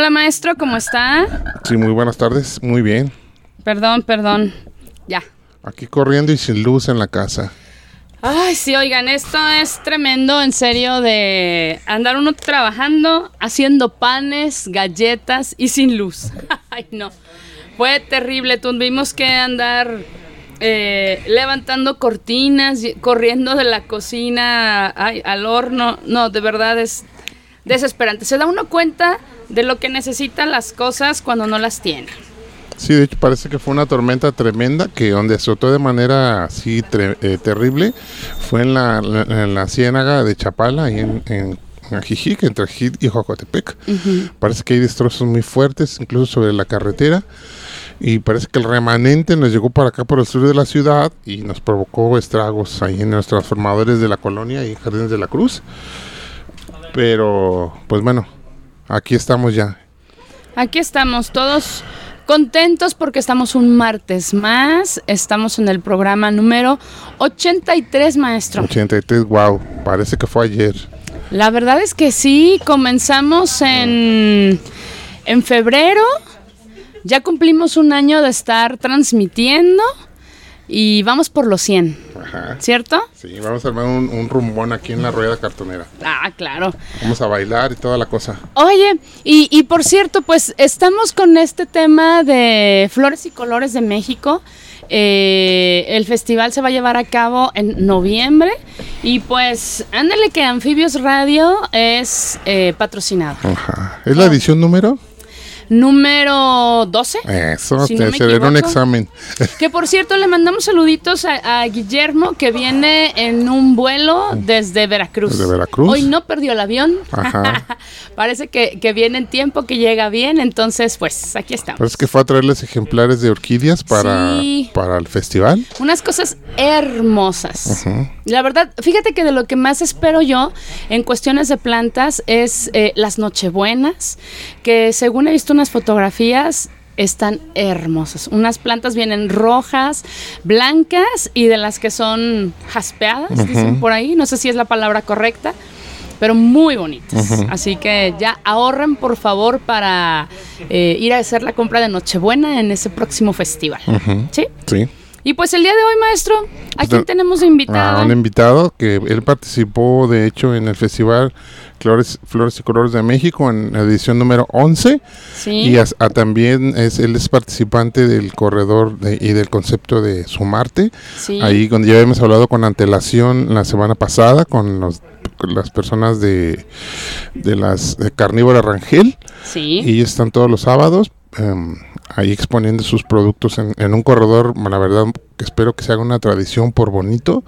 Hola maestro, ¿cómo está? Sí, muy buenas tardes, muy bien. Perdón, perdón. Ya. Aquí corriendo y sin luz en la casa. Ay, sí, oigan, esto es tremendo, en serio, de andar uno trabajando, haciendo panes, galletas y sin luz. Ay, no. Fue terrible, tuvimos que andar eh, levantando cortinas, corriendo de la cocina ay, al horno. No, de verdad es desesperante. Se da uno cuenta de lo que necesita las cosas cuando no las tiene. Sí, de hecho parece que fue una tormenta tremenda que donde azotó de manera así tre- eh, terrible fue en la, la- en la ciénaga de Chapala, ahí en, en, Ajijic, entre Ajijic y Jocotepec. Parece que hay destrozos muy fuertes, incluso sobre la carretera. Y parece que el remanente nos llegó para acá por el sur de la ciudad y nos provocó estragos ahí en los transformadores de la colonia y Jardines de la Cruz. Pero, pues bueno, aquí estamos ya. Aquí estamos todos contentos porque estamos un martes más. Estamos en el programa número 83, maestro. 83, wow, parece que fue ayer. La verdad es que sí, comenzamos en, en febrero. Ya cumplimos un año de estar transmitiendo y vamos por los 100, Ajá. ¿cierto? Sí, vamos a armar un, un rumbón aquí en la rueda cartonera. Ah, claro. Vamos a bailar y toda la cosa. Oye, y, y por cierto, pues estamos con este tema de Flores y Colores de México. Eh, el festival se va a llevar a cabo en noviembre y pues ándale que Anfibios Radio es eh, patrocinado. Ajá. ¿Es la edición número? Número 12. Eso, Si te no un examen. Que por cierto le mandamos saluditos a, a Guillermo que viene en un vuelo desde Veracruz. Desde Veracruz. Hoy no perdió el avión. Ajá. Parece que, que viene en tiempo, que llega bien. Entonces, pues aquí estamos. Parece que fue a traerles ejemplares de orquídeas para, Sí. para el festival. Unas cosas hermosas. Ujú. La verdad, fíjate que de lo que más espero yo en cuestiones de plantas es eh, las nochebuenas, que según he visto unas fotografías están hermosas. Unas plantas vienen rojas, blancas y de las que son jaspeadas, dicen por ahí. No sé si es la palabra correcta, pero muy bonitas. Así que ya ahorren por favor para eh, ir a hacer la compra de Nochebuena en ese próximo festival. ¿Sí? Sí. Y pues el día de hoy, maestro, ¿a quién Pues, tenemos invitado? A un invitado que él participó, de hecho, en el festival Flores, Flores y Colores de México en la edición número 11. sí. Y a también es, él es participante del corredor de- y del concepto de Sumarte. sí. Ahí donde ya habíamos hablado con antelación la semana pasada con, los, las personas de, de las de Carnívora Rangel. Sí. Y están todos los sábados em, ahí exponiendo sus productos en, en un corredor. La verdad que espero que se haga una tradición por bonito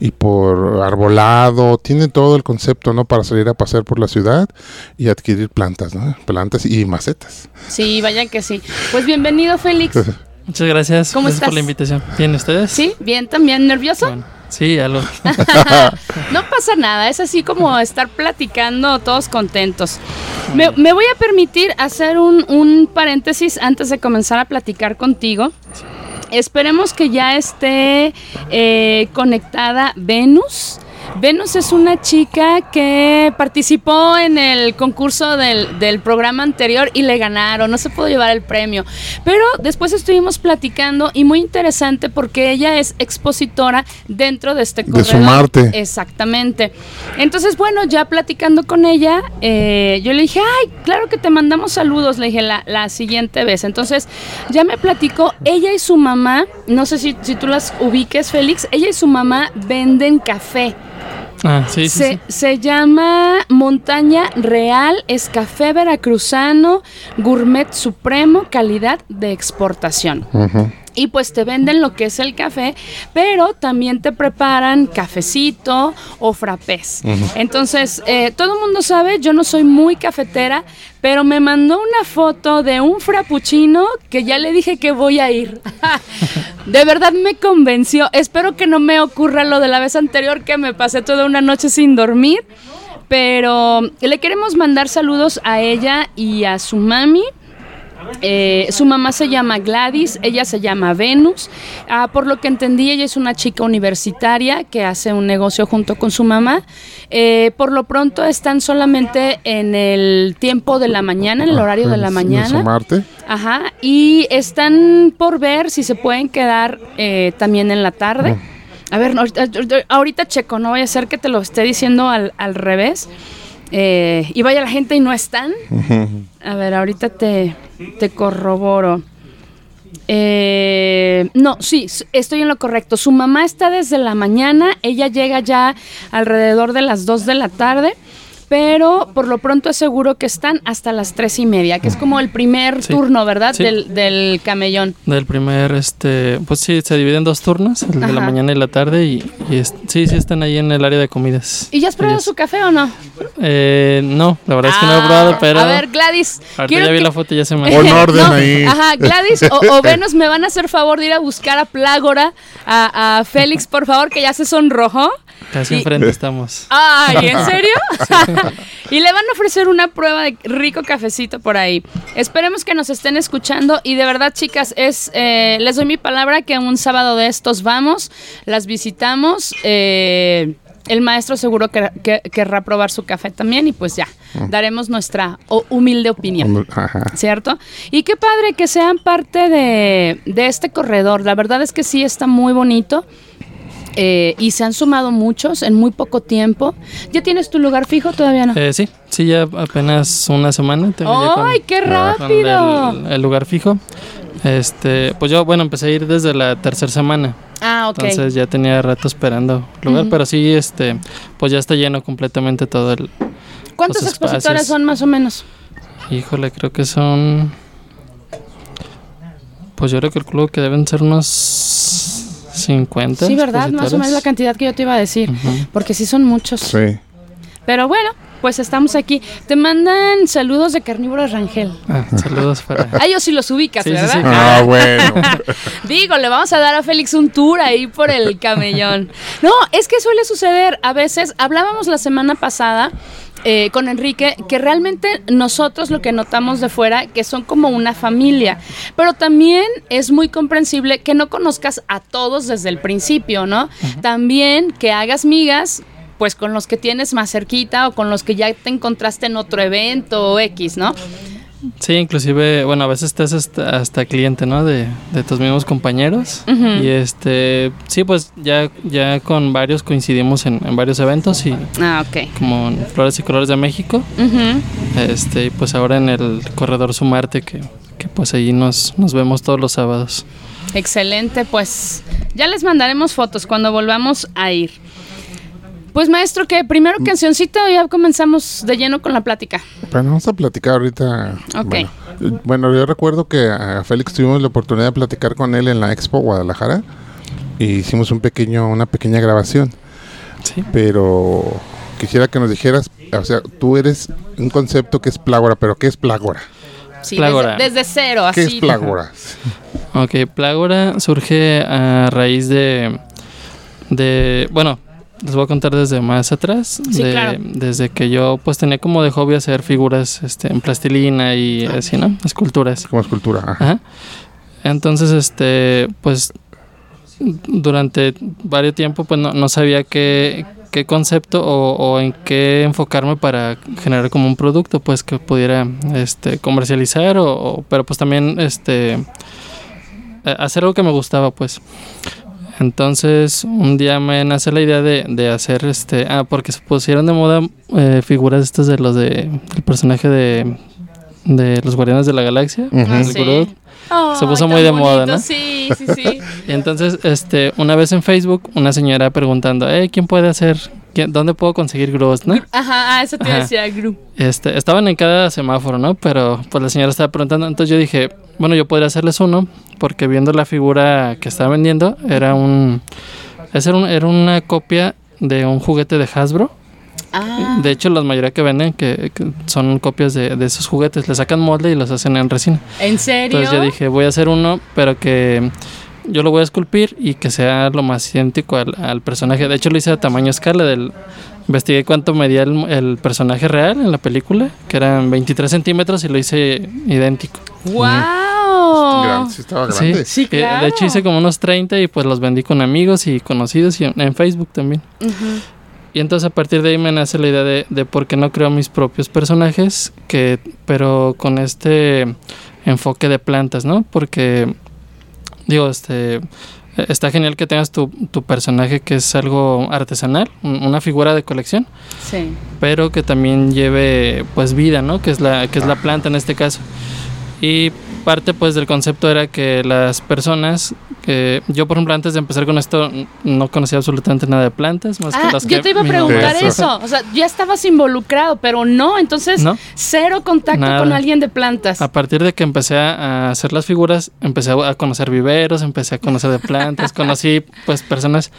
y por arbolado. Tiene todo el concepto, ¿no? Para salir a pasear por la ciudad y adquirir plantas, ¿no? Plantas y macetas. Sí, vaya que sí. Pues bienvenido, Félix. Muchas gracias. ¿Cómo gracias estás? por la invitación. ¿Bien ustedes? Sí, bien también. ¿Nervioso? Bueno, sí, algo. No pasa nada, es así como estar platicando todos contentos. Me, me voy a permitir hacer un, un paréntesis antes de comenzar a platicar contigo. Esperemos que ya esté eh, conectada Venus. Venus es una chica que participó en el concurso del, del programa anterior y le ganaron, no se pudo llevar el premio. Pero después estuvimos platicando y muy interesante porque ella es expositora dentro de este De corredor. Sumarte. Exactamente. Entonces, bueno, ya platicando con ella, eh, yo le dije, ay, claro que te mandamos saludos, le dije la, la siguiente vez. Entonces, ya me platicó, ella y su mamá, no sé si, si tú las ubiques, Félix, ella y su mamá venden café. Ah, sí, se, sí. se llama Montaña Real, es café veracruzano, gourmet supremo, calidad de exportación. Y pues te venden lo que es el café, pero también te preparan cafecito o frappés. Entonces, eh, todo el mundo sabe, yo no soy muy cafetera, pero me mandó una foto de un frappuccino que ya le dije que voy a ir. de verdad me convenció. Espero que no me ocurra lo de la vez anterior que me pasé toda una noche sin dormir. Pero le queremos mandar saludos a ella y a su mami. Eh, su mamá se llama Gladys, ella se llama Venus. Ah, por lo que entendí, ella es una chica universitaria que hace un negocio junto con su mamá. Eh, por lo pronto están solamente en el tiempo de la mañana, en el horario de la mañana. Marte. Ajá, y están por ver si se pueden quedar eh, también en la tarde. A ver, ahorita, checo, no voy a ser que te lo esté diciendo al, al revés. Eh, y vaya la gente y no están. A ver, ahorita te, te corroboro. Eh, no, sí, estoy en lo correcto. Su mamá está desde la mañana, ella llega ya alrededor de las 2 de la tarde pero por lo pronto es seguro que están hasta las tres y media, que es como el primer turno, ¿verdad? Del, del, camellón. Del primer, este, pues sí, se divide en dos turnos, el de la mañana y la tarde, y, sí, sí están ahí en el área de comidas. ¿Y ya has probado su café o no? Eh, no, la verdad es que no he ah, probado, pero... A ver, Gladys. Ahorita ya vi la foto y ya se me... Pon orden ahí. Ajá, Gladys o, Venus me van a hacer favor de ir a buscar a Plágora, a, a Félix, por favor, que ya se sonrojó. Casi enfrente estamos. Ay, ¿en serio? y le van a ofrecer una prueba de rico cafecito por ahí. Esperemos que nos estén escuchando y de verdad, chicas, es eh, les doy mi palabra que un sábado de estos vamos, las visitamos. Eh, el maestro seguro que, querrá probar su café también y pues ya, mm. daremos nuestra humilde opinión. ¿Cierto? Y qué padre que sean parte de, de este corredor. La verdad es que sí está muy bonito. Eh, y se han sumado muchos en muy poco tiempo. ¿Ya tienes tu lugar fijo todavía no? Eh, sí, sí, ya apenas una semana. ¡Ay, qué rápido! el, lugar fijo. Este, pues yo, bueno, empecé a ir desde la tercera semana. Ah, ok. Entonces ya tenía rato esperando lugar, pero sí, este, pues ya está lleno completamente todo el. ¿Cuántos expositores son más o menos? Híjole, creo que son. Pues yo creo que el club que deben ser unos 50. Sí, ¿verdad? Más o menos la cantidad que yo te iba a decir. Porque sí son muchos. Sí. Pero bueno, pues estamos aquí. Te mandan saludos de Carnívoro Rangel. Ah, saludos para. Ah, ellos sí los ubicas, ¿verdad? Ah, bueno. Digo, le vamos a dar a Félix un tour ahí por el camellón. No, es que suele suceder. A veces, hablábamos la semana pasada eh, con Enrique que realmente nosotros lo que notamos de fuera que son como una familia, pero también es muy comprensible que no conozcas a todos desde el principio, ¿no? También que hagas migas pues con los que tienes más cerquita o con los que ya te encontraste en otro evento o X, ¿no? Sí, inclusive, bueno, a veces estás hasta, cliente, ¿no? De, tus mismos compañeros. Y este, sí, pues ya, ya con varios coincidimos en, varios eventos y... Ah, ok. Como en Flores y Colores de México. Este, pues ahora en el Corredor Sumarte, que, que pues ahí nos, nos vemos todos los sábados. Excelente, pues ya les mandaremos fotos cuando volvamos a ir. Pues maestro, que primero mm. cancioncita o ya comenzamos de lleno con la plática. Bueno, vamos a platicar ahorita. Ok. Bueno, yo recuerdo que a Félix tuvimos la oportunidad de platicar con él en la Expo Guadalajara y hicimos un pequeño, una pequeña grabación. Sí. Pero quisiera que nos dijeras, o sea, tú eres un concepto que es plágora, pero ¿qué es plágora? Sí, Desde, cero, así. ¿Qué es plágora? ok, plágora surge a raíz de, de, bueno, les voy a contar desde más atrás, desde que yo pues tenía como de hobby hacer figuras este, en plastilina y así, ¿no? Esculturas. Como escultura, ajá. Entonces, este, pues durante varios tiempo pues no, sabía qué, qué concepto o, en qué enfocarme para generar como un producto pues que pudiera este, comercializar o, pero pues también este hacer algo que me gustaba pues entonces, un día me nace la idea de, hacer este. Ah, porque se pusieron de moda eh, figuras estas de los de. El personaje de. De los Guardianes de la Galaxia. se puso muy de moda, ¿no? Sí, sí, sí. y entonces, este, una vez en Facebook, una señora preguntando, eh, ¿quién puede hacer ¿quién- ¿dónde puedo conseguir grúas, no? Ajá, ah, eso te Ajá. decía Gru. Este, estaban en cada semáforo, ¿no? Pero pues la señora estaba preguntando, entonces yo dije, bueno, yo podría hacerles uno, porque viendo la figura que estaba vendiendo, era un... Era, un- era una copia de un juguete de Hasbro. Ah, De hecho, la mayoría que venden que, que son copias de, de esos juguetes. Le sacan molde y los hacen en resina. ¿en serio? Entonces yo dije, voy a hacer uno, pero que yo lo voy a esculpir y que sea lo más idéntico al, al personaje. De hecho, lo hice a tamaño escala. Del, investigué cuánto medía el, el personaje real en la película, que eran 23 centímetros, y lo hice idéntico. ¡Wow! Gran- sí estaba Sí, grande. Sí, Eh, claro. De hecho, hice como unos 30 y pues los vendí con amigos y conocidos y en, en Facebook también. Ujú. Y entonces a partir de ahí me nace la idea de, de por qué no creo mis propios personajes, que, pero con este enfoque de plantas, ¿no? Porque, digo, este, está genial que tengas tu, tu personaje que es algo artesanal, un- una figura de colección, Sí. pero que también lleve pues vida, ¿no? Que es la, que es la planta en este caso. Y parte pues del concepto era que las personas, que yo por ejemplo antes de empezar con esto no conocía absolutamente nada de plantas, más que Ah, las yo que te iba a preguntar Eso. eso. O sea, ya estabas involucrado, pero no. Entonces, ¿No? cero contacto Nada. con alguien de plantas. A partir de que empecé a a hacer las figuras, empecé a conocer viveros, empecé a conocer de plantas, conocí pues personas,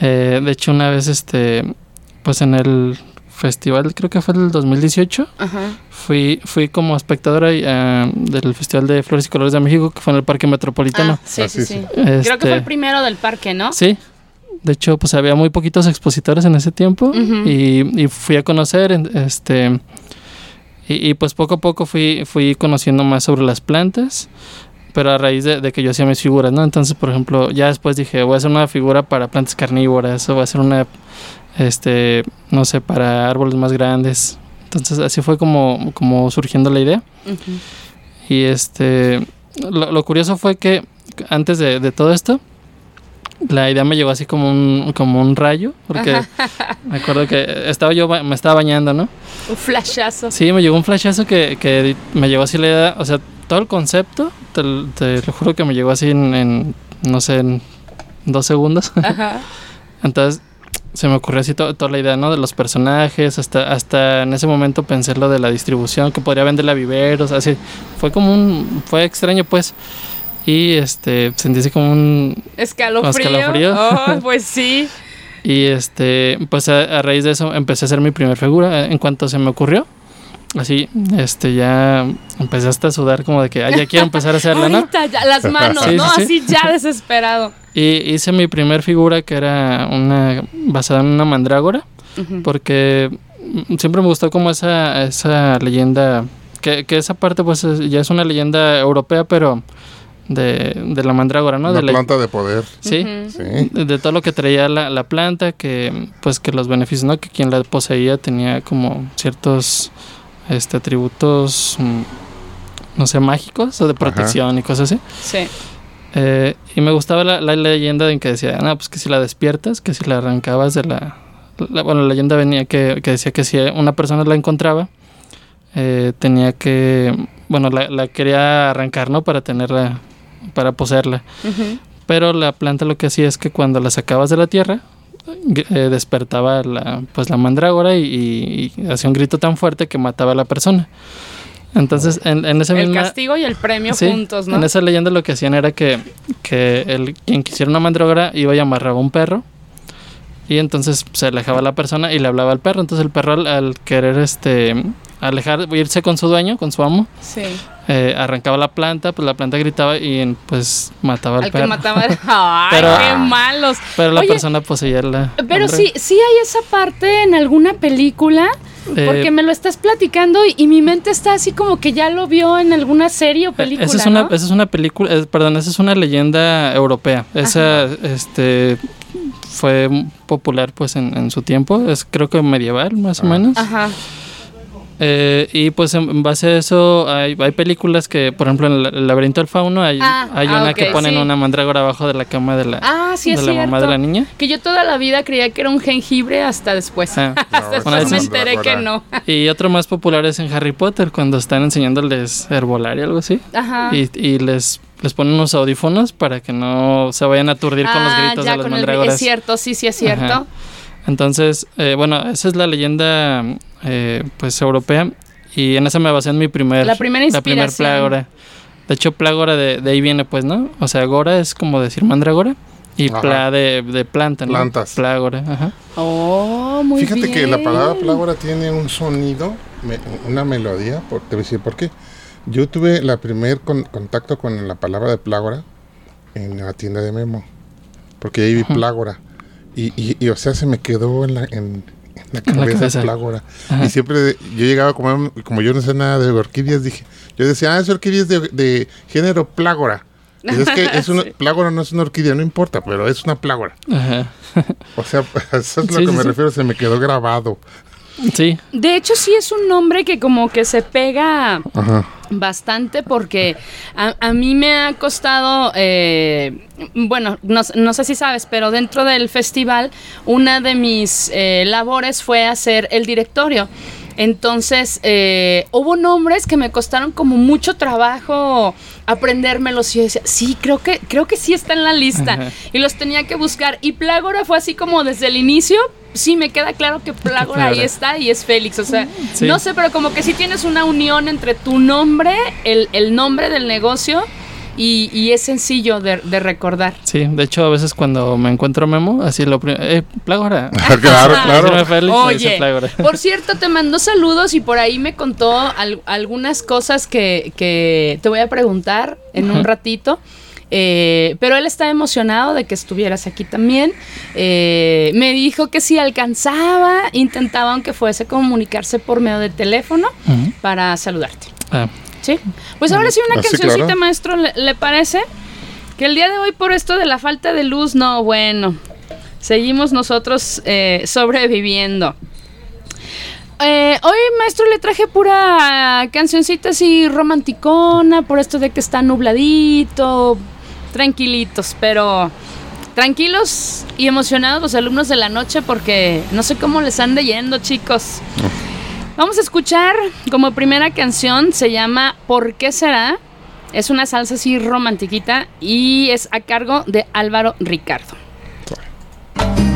eh, de hecho una vez este, pues en el festival, creo que fue el 2018, Ajá. fui, fui como espectadora eh, del Festival de Flores y Colores de México, que fue en el Parque Metropolitano. Ah, sí, Ah, sí, sí, sí. sí. Creo que Este, fue el primero del parque, ¿no? Sí, de hecho pues había muy poquitos expositores en ese tiempo y, y fui a conocer, este, y, y, pues poco a poco fui, fui conociendo más sobre las plantas, pero a raíz de, de que yo hacía mis figuras, ¿no? Entonces, por ejemplo, ya después dije, voy a hacer una figura para plantas carnívoras, o voy a hacer una, este, no sé, para árboles más grandes. Entonces así fue como, como surgiendo la idea. Y este, lo, lo curioso fue que antes de, de todo esto, la idea me llegó así como un, como un rayo, porque me acuerdo que estaba yo, me estaba bañando, ¿no? Un flashazo. Sí, me llegó un flashazo que, que me llegó así la idea, o sea, todo el concepto, te, te lo juro que me llegó así en, en, no sé, en dos segundos. Ajá. Entonces se me ocurrió así to- toda la idea, ¿no? De los personajes, hasta, hasta en ese momento pensé lo de la distribución, que podría venderla a viveros, así. Fue como un, fue extraño pues. Y este, sentí así como un, Escalofrío. Escalofrío. Oh, pues sí. y este, pues a, a raíz de eso empecé a hacer mi primer figura en cuanto se me ocurrió. Así, este, ya empecé hasta a sudar como de que, ah, ya quiero empezar a hacerla, ¿no? Ahorita ya, las manos, Sí, ¿no? sí, sí. Así ya desesperado. Y hice mi primer figura que era una, basada en una mandrágora. Porque siempre me gustó como esa, esa leyenda, que, que esa parte pues es- ya es una leyenda europea, pero de, de la mandrágora, ¿no? Una de la- planta de poder. sí. Sí. de, de todo lo que traía la, la planta, que pues que los beneficios, ¿no? Que quien la poseía tenía como ciertos este, atributos, mm, no sé, mágicos o de protección y cosas así. Sí. Eh, y me gustaba la, la leyenda en que decía, no, pues que si la despiertas, que si la arrancabas de la... la- bueno, la leyenda venía que, que decía que si una persona la encontraba, eh, tenía que... Bueno, la, la quería arrancar, ¿no? Para tenerla, para poseerla. Pero la planta lo que hacía es que cuando la sacabas de la tierra, eh, despertaba la, pues la mandrágora y, y hacía un grito tan fuerte que mataba a la persona. Entonces, en, en esa El misma... castigo y el premio Sí, juntos, ¿no? En esa leyenda lo que hacían era que, que el, quien quisiera una mandrágora iba y amarraba un perro y entonces se alejaba la persona y le hablaba al perro. Entonces el perro al, al querer este alejar, irse con su dueño, con su amo, Sí. eh, arrancaba la planta, pues la planta gritaba y pues mataba al, Al que perro. mataba. ¡Ay, Pero- qué malos! Pero la Oye, persona poseía la... Pero sí, sí hay esa parte en alguna película, Eh, porque me lo estás platicando y, y mi mente está así como que ya lo vio en alguna serie o película, Esa es una, ¿no? esa es una película, eh, perdón, esa es una leyenda europea. Esa, este, fue popular pues en, en su tiempo, es creo que medieval más o Ah. menos. Ajá. Eh, y pues en, base a eso hay, hay películas que, por ejemplo, en el, laberinto del fauno hay, Ah, hay ah, una que ponen sí. una mandrágora abajo de la cama de la, Ah, sí de es la cierto. mamá de la niña. Que yo toda la vida creía que era un jengibre hasta después. Ah. hasta No, después es me enteré que no. Y otro más popular es en Harry Potter, cuando están enseñándoles herbolaria o algo así. Ajá. Y, y les, les ponen unos audífonos para que no se vayan a aturdir con los gritos ya de las con el- mandrágoras. Es cierto, sí, sí es cierto. Ajá. Entonces, eh, bueno, esa es la leyenda eh, pues europea y en esa me basé en mi primer La primera la primer inspiración. plágora. De hecho, plágora de, de ahí viene pues, ¿no? O sea, gora es como decir mandragora y Ajá. pla de, de planta, ¿no? Plantas. Plágora, ajá. Oh, muy Fíjate bien. que la palabra plágora tiene un sonido, me- una melodía, por, te voy a decir por qué. Yo tuve la primer con- contacto con la palabra de plágora en la tienda de Memo, porque ahí vi plágora. Y, y, y, o sea, se me quedó en la, en, en la cabeza, cabeza. plágora. Ajá. Y siempre yo llegaba a comer, como yo no sé nada de orquídeas, dije, yo decía, ah, es orquídeas de, de género plágora. Y es que es una, Sí. plágora no es una orquídea, no importa, pero es una plágora. Ajá. O sea, eso es lo Sí, que sí, me sí. refiero, se me quedó grabado. Sí, De hecho, sí es un nombre que como que se pega Ajá. Bastante porque a, a mí me ha costado, eh, bueno, no, no sé si sabes, pero dentro del festival una de mis eh, labores fue hacer el directorio. Entonces, eh, hubo nombres que me costaron como mucho trabajo aprendérmelos y yo decía, sí, creo que, creo que sí está en la lista. Ajá. Y los tenía que buscar. Y Plágora fue así como desde el inicio. Sí, me queda claro que Plágora ahí está y es Félix. O sea, Sí. no sé, pero como que sí tienes una unión entre tu nombre, el, el nombre del negocio y, y es sencillo de, de recordar. sí. De hecho, a veces cuando me encuentro Memo, así lo primero, eh, plágora. claro, claro. Decirme Félix, Oye, plágora. por cierto, te mandó saludos y por ahí me contó al- algunas cosas que, que te voy a preguntar en un ratito. Eh, pero él está emocionado de que estuvieras aquí también. Eh, me dijo que si alcanzaba, intentaba aunque fuese comunicarse por medio de teléfono para saludarte. Ah, Sí. Pues ahora sí una Ah, sí, cancioncita, claro. maestro, ¿le, le parece? Que el día de hoy por esto de la falta de luz, no, bueno. Seguimos nosotros eh, sobreviviendo. Eh, hoy, maestro, le traje pura cancioncita así romanticona, por esto de que está nubladito, tranquilitos, pero tranquilos y emocionados los alumnos de la noche porque no sé cómo les ande yendo, chicos. Vamos a escuchar como primera canción, se llama ¿Por qué será? Es una salsa así romantiquita y es a cargo de Álvaro Ricardo. ¿Por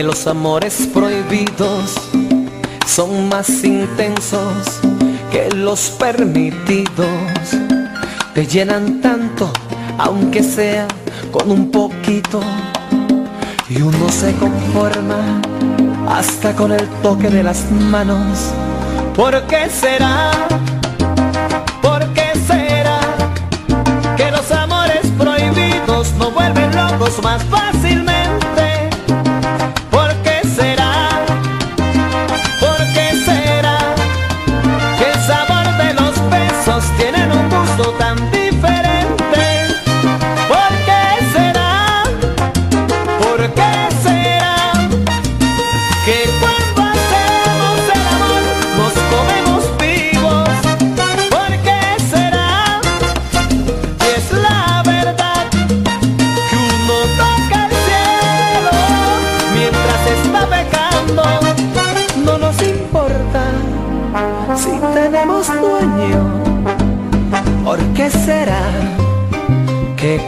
que los amores prohibidos son más intensos que los permitidos? Te llenan tanto, aunque sea con un poquito, y uno se conforma hasta con el toque de las manos. ¿Por qué será? ¿Por qué será? que los amores prohibidos no vuelven locos más fácilmente.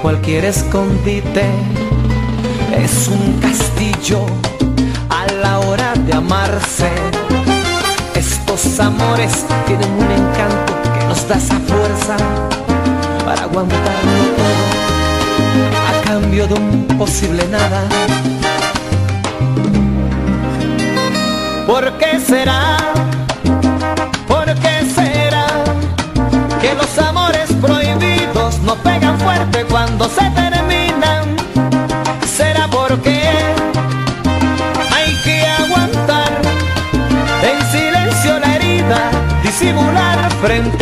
Cualquier escondite es un castillo a la hora de amarse? Estos amores tienen un encanto que nos da esa fuerza para aguantarlo todo a cambio de un posible nada. ¿Por qué será? ¿Por qué será que los amores cuando se terminan? ¿Será porque hay que aguantar en silencio la herida, disimular frente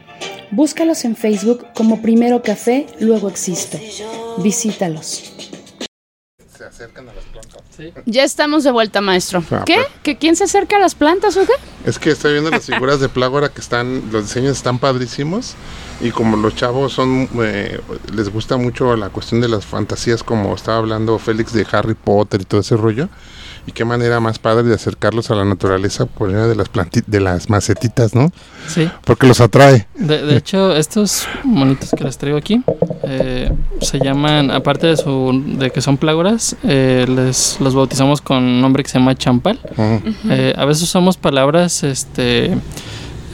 Búscalos en Facebook como Primero Café, luego Existo. Visítalos. Se acercan a las plantas. Ya estamos de vuelta, maestro. Ah, ¿Qué? ¿Que quién se acerca a las plantas o qué? Es que estoy viendo las figuras de Plágora que están, los diseños están padrísimos y como los chavos son, eh, les gusta mucho la cuestión de las fantasías como estaba hablando Félix de Harry Potter y todo ese rollo y qué manera más padre de acercarlos a la naturaleza por medio de las planti- de las macetitas, ¿no? Sí. Porque los atrae. De, de hecho, estos monitos que les traigo aquí eh, se llaman, aparte de, su, de que son plágoras, eh, les, los bautizamos con un nombre que se llama champal. Ujú. Eh, a veces usamos palabras, este,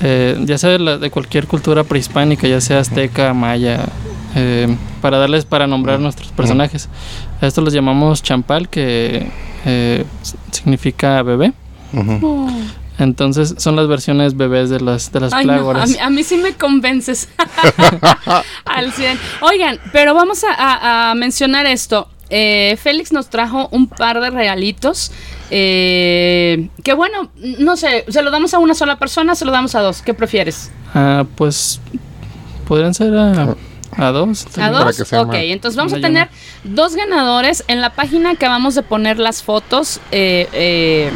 eh, ya sea de, la- de cualquier cultura prehispánica, ya sea azteca, maya, eh, para darles, para nombrar nuestros personajes. A estos los llamamos champal, que eh, significa bebé. Ujú. Entonces son las versiones bebés de las, de las Ay, no, a, plágoras. mí, a mí sí me convences. Al 100. Oigan, pero vamos a, a- a mencionar esto. Eh, Félix nos trajo un par de regalitos. eh, que bueno, no sé, ¿se lo damos a una sola persona se lo damos a dos? ¿Qué prefieres? Ah, pues podrían ser a, a dos. ¿A vez. Para dos? que sea ok, entonces vamos a tener dos ganadores. En la página acabamos de poner las fotos eh, eh,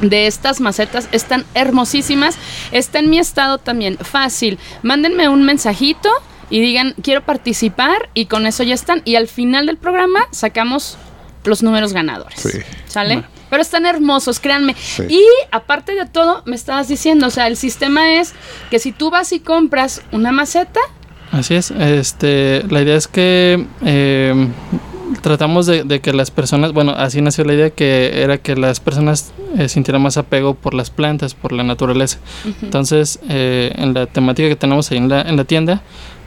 de estas macetas. Están hermosísimas. Está en mi estado también. Fácil. Mándenme un mensajito y digan, quiero participar y con eso ya están. Y al final del programa sacamos los números ganadores. Sí. ¿Sale? Pero están hermosos, créanme. Sí. Y aparte de todo, me estabas diciendo, o sea, el sistema es que si tú vas y compras una maceta, Así es. Este, la idea es que eh, tratamos de, de que las personas, bueno, así nació la idea que era que las personas eh, sintieran más apego por las plantas, por la naturaleza. Entonces, eh, en la temática que tenemos ahí en la, en la tienda,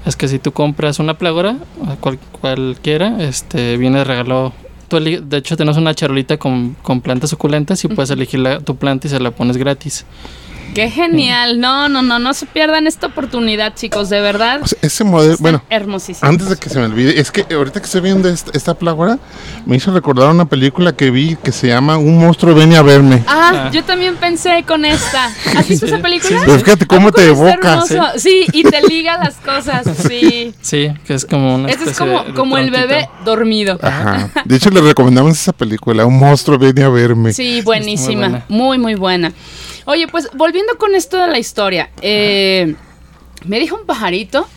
es que si tú compras una plágora, cual- cualquiera, este, viene de regalo. Tú de hecho, tenemos una charolita con, con plantas suculentas y puedes elegir la- tu planta y se la pones gratis. Qué genial. No, no, no, no se pierdan esta oportunidad, chicos, de verdad. O sea, ese modelo, bueno, hermosísimos. Antes de que se me olvide, es que ahorita que estoy viendo esta, esta plágora, me hizo recordar una película que vi que se llama Un monstruo ven a verme. Ah, Ah. yo también pensé con esta. ¿Has visto Sí, esa película? sí, Pero fíjate cómo ¿A poco te evoca. hermoso? Sí, y te liga las cosas. Sí. Sí, que es como una Este es especie como, como el bebé dormido. Ajá. De hecho, le recomendamos esa película, Un monstruo ven a verme. Sí, buenísima. buena. Muy, muy buena. Oye, pues volviendo con esto de la historia, eh, me dijo un pajarito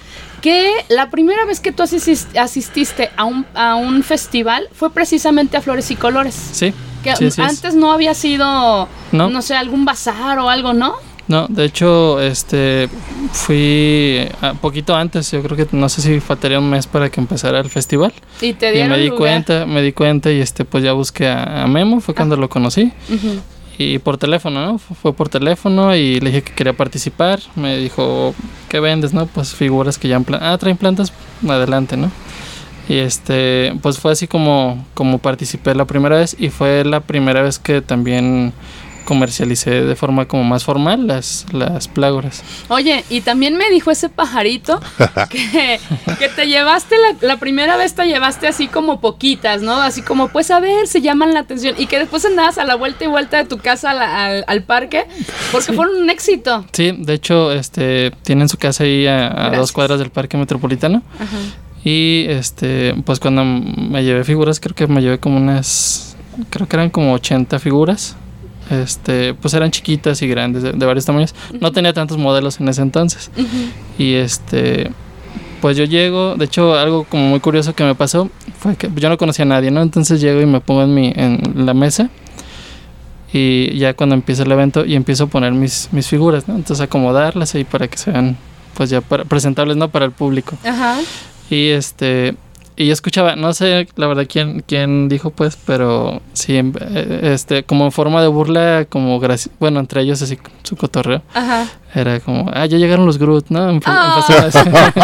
que la primera vez que tú asis- asististe a un, a un festival fue precisamente a Flores y Colores. Sí. Que sí, sí es. antes no había sido, no. No. sé, algún bazar o algo, ¿no? No, de hecho, este fui a poquito antes, yo creo que no sé si faltaría un mes para que empezara el festival. Y te Y dieron me di lugar. cuenta, me di cuenta y este pues ya busqué a, a Memo, fue cuando lo conocí. Ujú. Y por teléfono, ¿no? Fu- Fue por teléfono y le dije que quería participar. Me dijo, ¿qué vendes, no? Pues figuras que ya. Ah, traen plantas, adelante, ¿no? Y este, pues fue así como, como participé la primera vez y fue la primera vez que también comercialicé de forma como más formal las, las plágoras. Oye, y también me dijo ese pajarito que, que te llevaste, la, la primera vez te llevaste así como poquitas, ¿no? Así como, pues a ver, se llaman la atención. Y que después andabas a la vuelta y vuelta de tu casa la- al, al parque, porque fueron un éxito. Sí, de hecho, este, tienen su casa ahí a, dos cuadras del Parque Metropolitano. Y este, pues cuando me llevé figuras, creo que me llevé como unas, creo que eran como 80 figuras. Este, pues eran chiquitas y grandes, de, de varios tamaños. No tenía tantos modelos en ese entonces. Y este, pues yo llego, de hecho, algo como muy curioso que me pasó fue que yo no conocía a nadie, ¿no? Entonces llego y me pongo en mi, en la mesa. Y ya cuando empieza el evento y empiezo a poner mis, mis figuras, ¿no? Entonces acomodarlas ahí para que sean, pues ya para- presentables, ¿no? Para el público. Ajá. Y este y yo escuchaba, no sé la verdad quién, quién dijo pues, pero sí, em- eh, este, como en forma de burla, como bueno, entre ellos así su cotorreo, Ajá. era como, ah, ya llegaron los Groot, ¿no? Ah. empezaron así.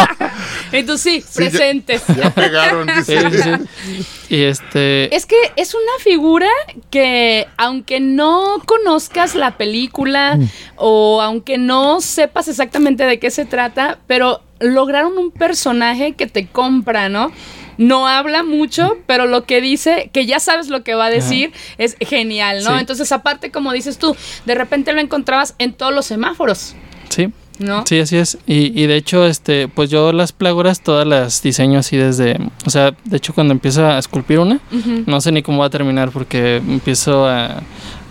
Entonces sí, Sí, presentes. Ya pegaron, Sí, dice. sí, sí. Y este, Es que es una figura que aunque no conozcas la película o aunque no sepas exactamente de qué se trata, pero lograron un personaje que te compra, ¿no? No habla mucho, pero lo que dice, que ya sabes lo que va a decir, es genial, ¿no? Sí. Entonces, aparte, como dices tú, de repente lo encontrabas en todos los semáforos, sí, ¿no? Sí, así es. Y, y de hecho, este, pues yo las plágoras todas las diseño así desde, o sea, de hecho cuando empiezo a esculpir una, no sé ni cómo va a terminar porque empiezo a,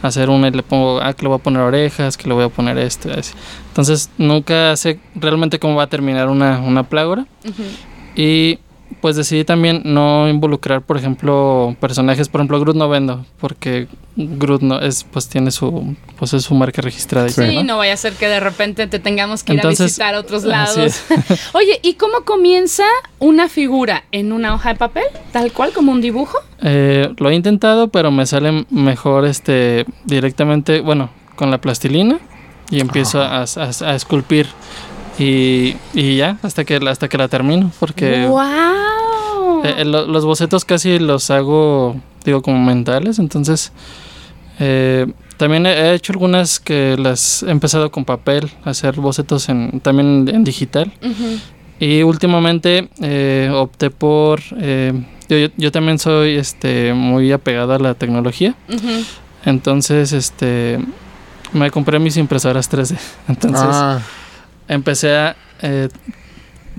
hacer una y le pongo, ah, que le voy a poner orejas, que le voy a poner esto, así. Entonces nunca sé realmente cómo va a terminar una, una plágora. Y pues decidí también no involucrar, por ejemplo, personajes, por ejemplo, Groot no vendo, porque Groot no es, pues tiene su, pues es su marca registrada. y Sí. Sí, no vaya a ser que de repente te tengamos que ir a visitar otros lados. Oye, ¿y cómo comienza una figura? ¿En una hoja de papel? ¿Tal cual como un dibujo? Eh, lo he intentado, pero me sale mejor este directamente, bueno, con la plastilina y empiezo a, a- a esculpir y, y ya hasta que hasta que la termino, porque ¡Wow! eh, eh, lo- los bocetos casi los hago, digo, como mentales, entonces eh, también he he hecho algunas que las he empezado con papel, hacer bocetos en, también en digital. Y últimamente eh, opté por... eh, yo, yo- también soy este, muy apegado a la tecnología. Entonces, este... Me compré mis impresoras 3D. Entonces, Ah, empecé a... eh,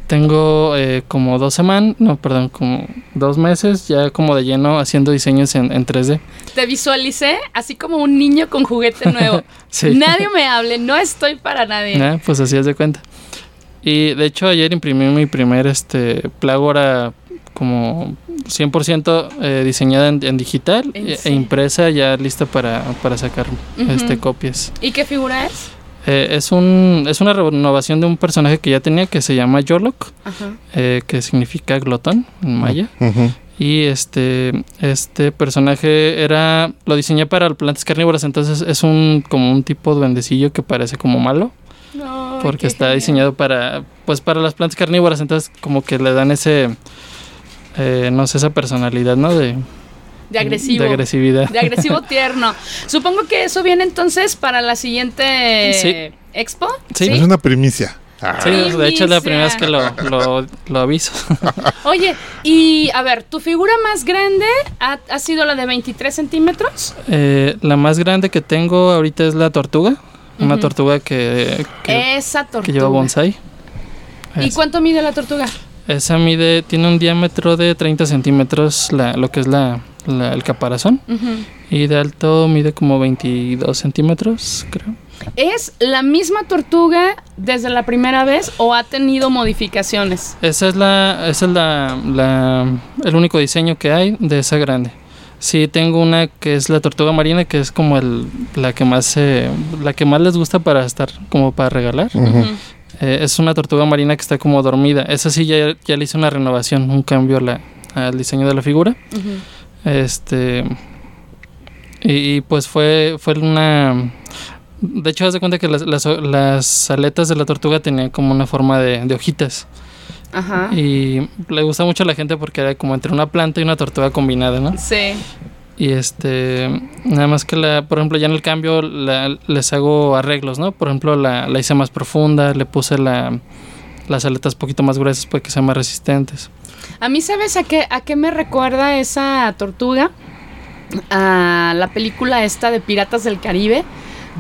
tengo eh, como dos semanas, no, perdón, como dos meses ya como de lleno haciendo diseños en, en 3D. Te visualicé así como un niño con juguete nuevo. Sí. Nadie me hable, no estoy para nadie. Ah, Pues así es de cuenta. Y de hecho ayer imprimí mi primer este plágora como 100% eh, diseñada en, en digital ¿En e- e impresa ya lista para, para sacar Ujú. este copias. ¿Y qué figura es? Eh, es un es una renovación de un personaje que ya tenía que se llama Yolok, Ajá. eh, que significa glotón en maya. Y este, este personaje era, lo diseñé para plantas carnívoras, entonces es un como un tipo duendecillo que parece como malo Ay, porque está genial. diseñado para pues para las plantas carnívoras entonces como que le dan ese eh, no sé esa personalidad no de, De agresivo. de agresividad De agresivo tierno. Supongo que eso viene entonces para la siguiente Sí. expo. Sí. Es una primicia. Ah, sí de hecho es la primera vez que lo, lo, lo aviso Oye, y a ver, ¿tu figura más grande ha, ha sido la de 23 centímetros? Eh, la más grande que tengo ahorita es la tortuga una tortuga que, que, Esa tortuga. que lleva bonsai ¿Y Es- cuánto mide la tortuga? Esa mide tiene un diámetro de 30 centímetros la, lo que es la, la- el caparazón Ujú. y de alto mide como 22 centímetros creo ¿Es la misma tortuga desde la primera vez o ha tenido modificaciones? Esa es la, esa es la, la- el único diseño que hay de esa grande. Sí, tengo una que es la tortuga marina, que es como el, la que más eh, la que más les gusta para estar, como para regalar. Ujú. Eh, es una tortuga marina que está como dormida. Esa sí ya, ya le hice una renovación, un cambio a la- al diseño de la figura. Este. Y, y, pues fue, fue una. De hecho, haz de cuenta que las, las, las aletas de la tortuga tenían como una forma de, de hojitas. Ajá. Y le gusta mucho a la gente porque era como entre una planta y una tortuga combinada, ¿no? Sí. Y este. Nada más que la. Por ejemplo, ya en el cambio la- les hago arreglos, ¿no? Por ejemplo, la, la hice más profunda, le puse la, las aletas un poquito más gruesas para que sean más resistentes. A mí, ¿sabes a qué, a qué me recuerda esa tortuga? A la película esta de Piratas del Caribe,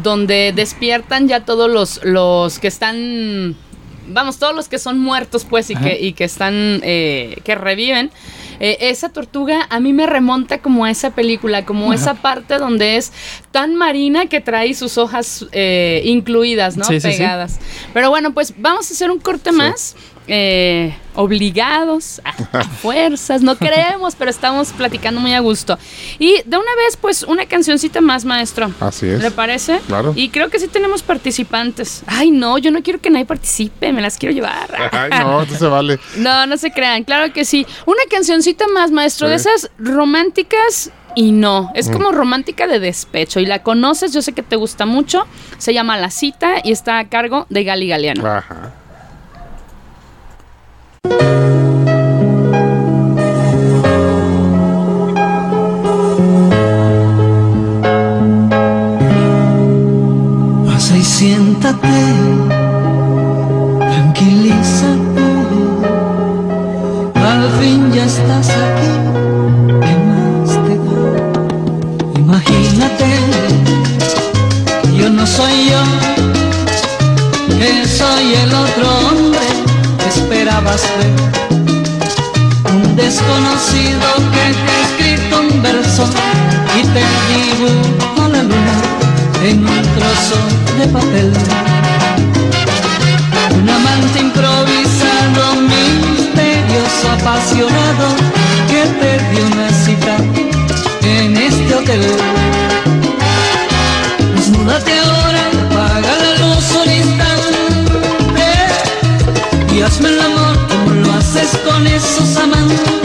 donde despiertan ya todos los, los que están, vamos, todos los que son muertos, pues, y, Ajá. que, y que están, eh, que reviven. Eh, esa tortuga a mí me remonta como a esa película, como esa parte donde es tan marina que trae sus hojas eh, incluidas, ¿no? Sí, sí, sí. Pegadas. Pero bueno, pues vamos a hacer un corte más. Eh, obligados, a, a fuerzas, no queremos, pero estamos platicando muy a gusto. Y de una vez, pues, una cancioncita más, maestro. Así es. ¿Le parece? Claro. Y creo que sí tenemos participantes. Ay, no, yo no quiero que nadie participe, me las quiero llevar. Ay, no, esto se vale. No, no se crean, claro que sí. Una cancioncita más, maestro, de esas románticas y no. Es como romántica de despecho. Y la conoces, yo sé que te gusta mucho. Se llama La Cita y está a cargo de Gali Galeano. Ajá. Pasa y siéntate, tranquilízate. Al fin ya estás aquí, ¿qué más te? Imagínate, yo no soy yo, que soy el otro Un desconocido que te ha escrito un verso y te dibujo la luna en un trozo de papel. Un amante improvisado, misterioso, apasionado, que te dio una cita en este hotel. Desnúdate ahora, apaga la luz un instante y hazme el con esos amantes.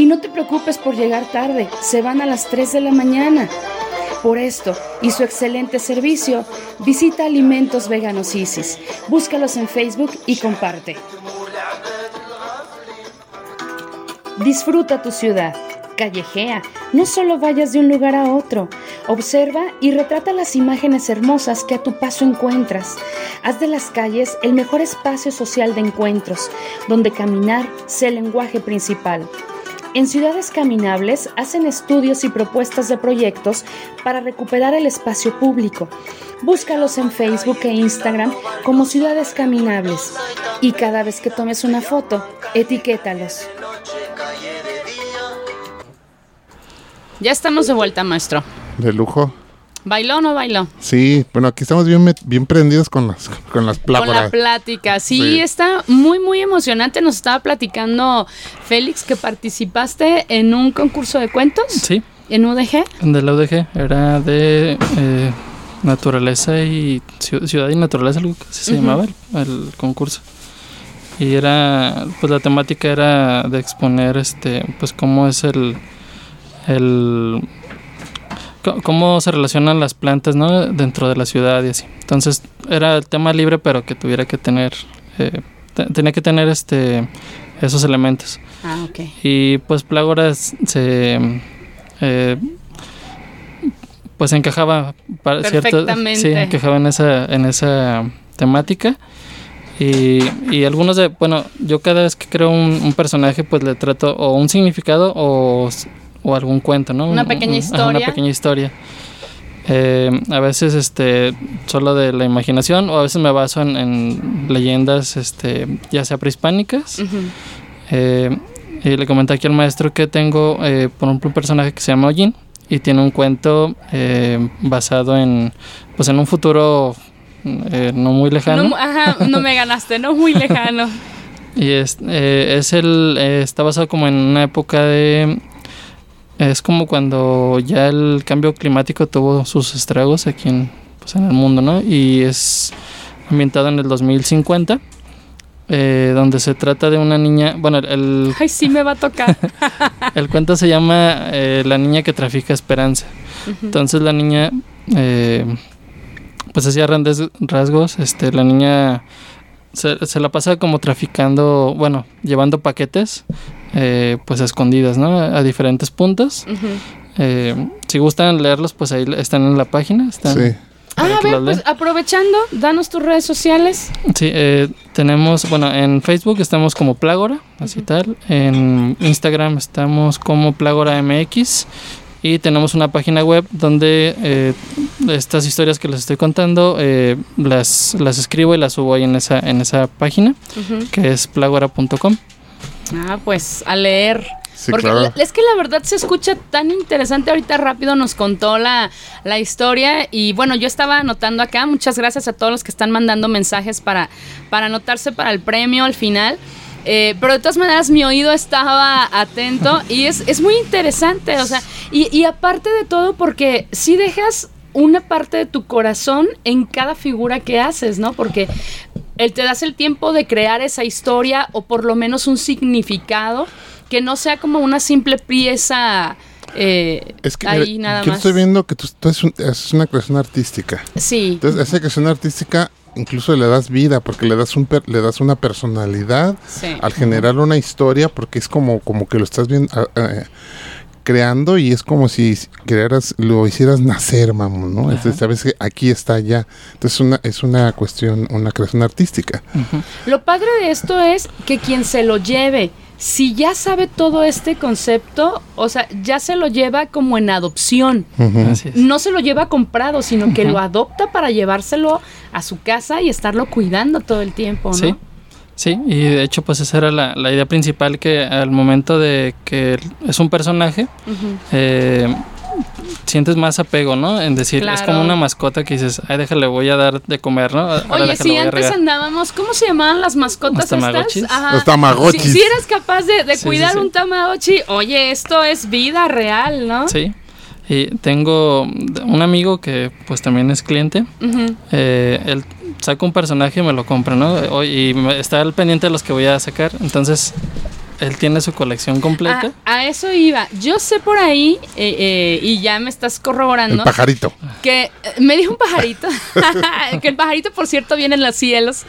Y no te preocupes por llegar tarde, se van a las 3 de la mañana. Por esto y su excelente servicio, visita Alimentos Veganos Isis. Búscalos en Facebook y comparte. Disfruta tu ciudad. Callejea, no solo vayas de un lugar a otro. Observa y retrata las imágenes hermosas que a tu paso encuentras. Haz de las calles el mejor espacio social de encuentros, donde caminar sea el lenguaje principal. En Ciudades Caminables hacen estudios y propuestas de proyectos para recuperar el espacio público. Búscalos en Facebook e Instagram como Ciudades Caminables y cada vez que tomes una foto, etiquétalos. Ya estamos de vuelta, maestro. De lujo. ¿Bailó o no bailó? Sí, bueno, aquí estamos bien, bien prendidos con las, con las Con la pláticas. plática. Sí, Sí. está muy, muy emocionante. Nos estaba platicando Félix que participaste en un concurso de cuentos Sí, en UDG. de la UDG. Era de eh, naturaleza y ciu- ciudad y naturaleza, algo que así se llamaba el, el concurso. Y era, pues la temática era de exponer, este, pues cómo es el, el, cómo se relacionan las plantas, ¿no? Dentro de la ciudad y así. Entonces era el tema libre, pero que tuviera que tener, eh, te- tenía que tener, este, esos elementos. Ah, ok. Y pues Plágora se eh, pues encajaba para cierto sí, encajaba en esa en esa temática. Y, y algunos de, bueno, yo cada vez que creo un, un personaje, pues le trato o un significado o, o algún cuento, ¿no? Una Un- pequeña un- ajá, una historia. pequeña historia. Eh, a veces este solo de la imaginación o a veces me baso en, en leyendas este ya sea prehispánicas Ujú. eh, y le comenté aquí al maestro que tengo, eh, por ejemplo, un personaje que se llama Ojin y tiene un cuento eh, basado en, pues, en un futuro eh, no muy lejano. No, ajá, no me ganaste, no muy lejano. Y es, eh, es el, está basado como en una época de, es como cuando ya el cambio climático tuvo sus estragos aquí en, pues, en el mundo, ¿no? Y es ambientado en el 2050. eh, donde se trata de una niña, bueno, el, Ay, sí me va a tocar. el cuento se llama eh, La niña que trafica esperanza. Entonces la niña, eh, pues hacía grandes rasgos, este, la niña se, se la pasa como traficando, bueno, llevando paquetes, eh, pues a escondidas, ¿no? A diferentes puntos. Ujú. Eh, si gustan leerlos, pues ahí están en la página. Están, Sí. Ah, a que ver, pues aprovechando, danos tus redes sociales. Sí, eh, tenemos, bueno, en Facebook estamos como Plágora, así tal. En Instagram estamos como Plágora MX. Y tenemos una página web donde eh, estas historias que les estoy contando eh, las, las escribo y las subo ahí en esa, en esa página, Ujú. que es plagora.com. Ah, pues a leer. Sí, Porque claro. es que la verdad se escucha tan interesante. Ahorita rápido nos contó la, la historia. Y bueno, yo estaba anotando acá. Muchas gracias a todos los que están mandando mensajes para, para anotarse para el premio al final. Eh, pero de todas maneras mi oído estaba atento y es, es muy interesante. O sea, y, y aparte de todo, porque si dejas una parte de tu corazón en cada figura que haces, ¿no? Porque él te das el tiempo de crear esa historia o por lo menos un significado que no sea como una simple pieza eh, Es que ahí mira, nada yo más. estoy viendo que tú, tú es, un- es una creación artística. Sí. Entonces, esa creación artística incluso le das vida, porque le das un per- le das una personalidad Sí. al generar una historia, porque es como, como que lo estás viendo ah, eh, creando y es como si crearas, lo hicieras nacer, mamón, ¿no? Entonces sabes que aquí está ya. Entonces una, es una cuestión, una creación artística. Lo padre de esto es que quien se lo lleve, si ya sabe todo este concepto, o sea, ya se lo lleva como en adopción. No se lo lleva comprado, sino que lo adopta para llevárselo a su casa y estarlo cuidando todo el tiempo, ¿no? Sí, sí, y de hecho pues esa era la, la idea principal que al momento de que es un personaje, eh, sientes más apego, ¿no? En decir, es Claro. como una mascota que dices, ay, déjale, voy a dar de comer, ¿no? Ahora Oye, si antes regar". andábamos, ¿cómo se llamaban las mascotas Los estas? Ajá. Los tamagotchis. Si, si eres capaz de, de Sí, cuidar sí, sí. un tamagotchi, oye, esto es vida real, ¿no? Sí, y tengo un amigo que pues también es cliente, eh, él saca un personaje y me lo compra, ¿no? Y me- está al pendiente de los que voy a sacar, entonces él tiene su colección completa. A, a eso iba. Yo sé por ahí, eh, eh, y ya me estás El corroborando, pajarito. que eh, me dijo un pajarito, que el pajarito, por cierto, viene en los cielos,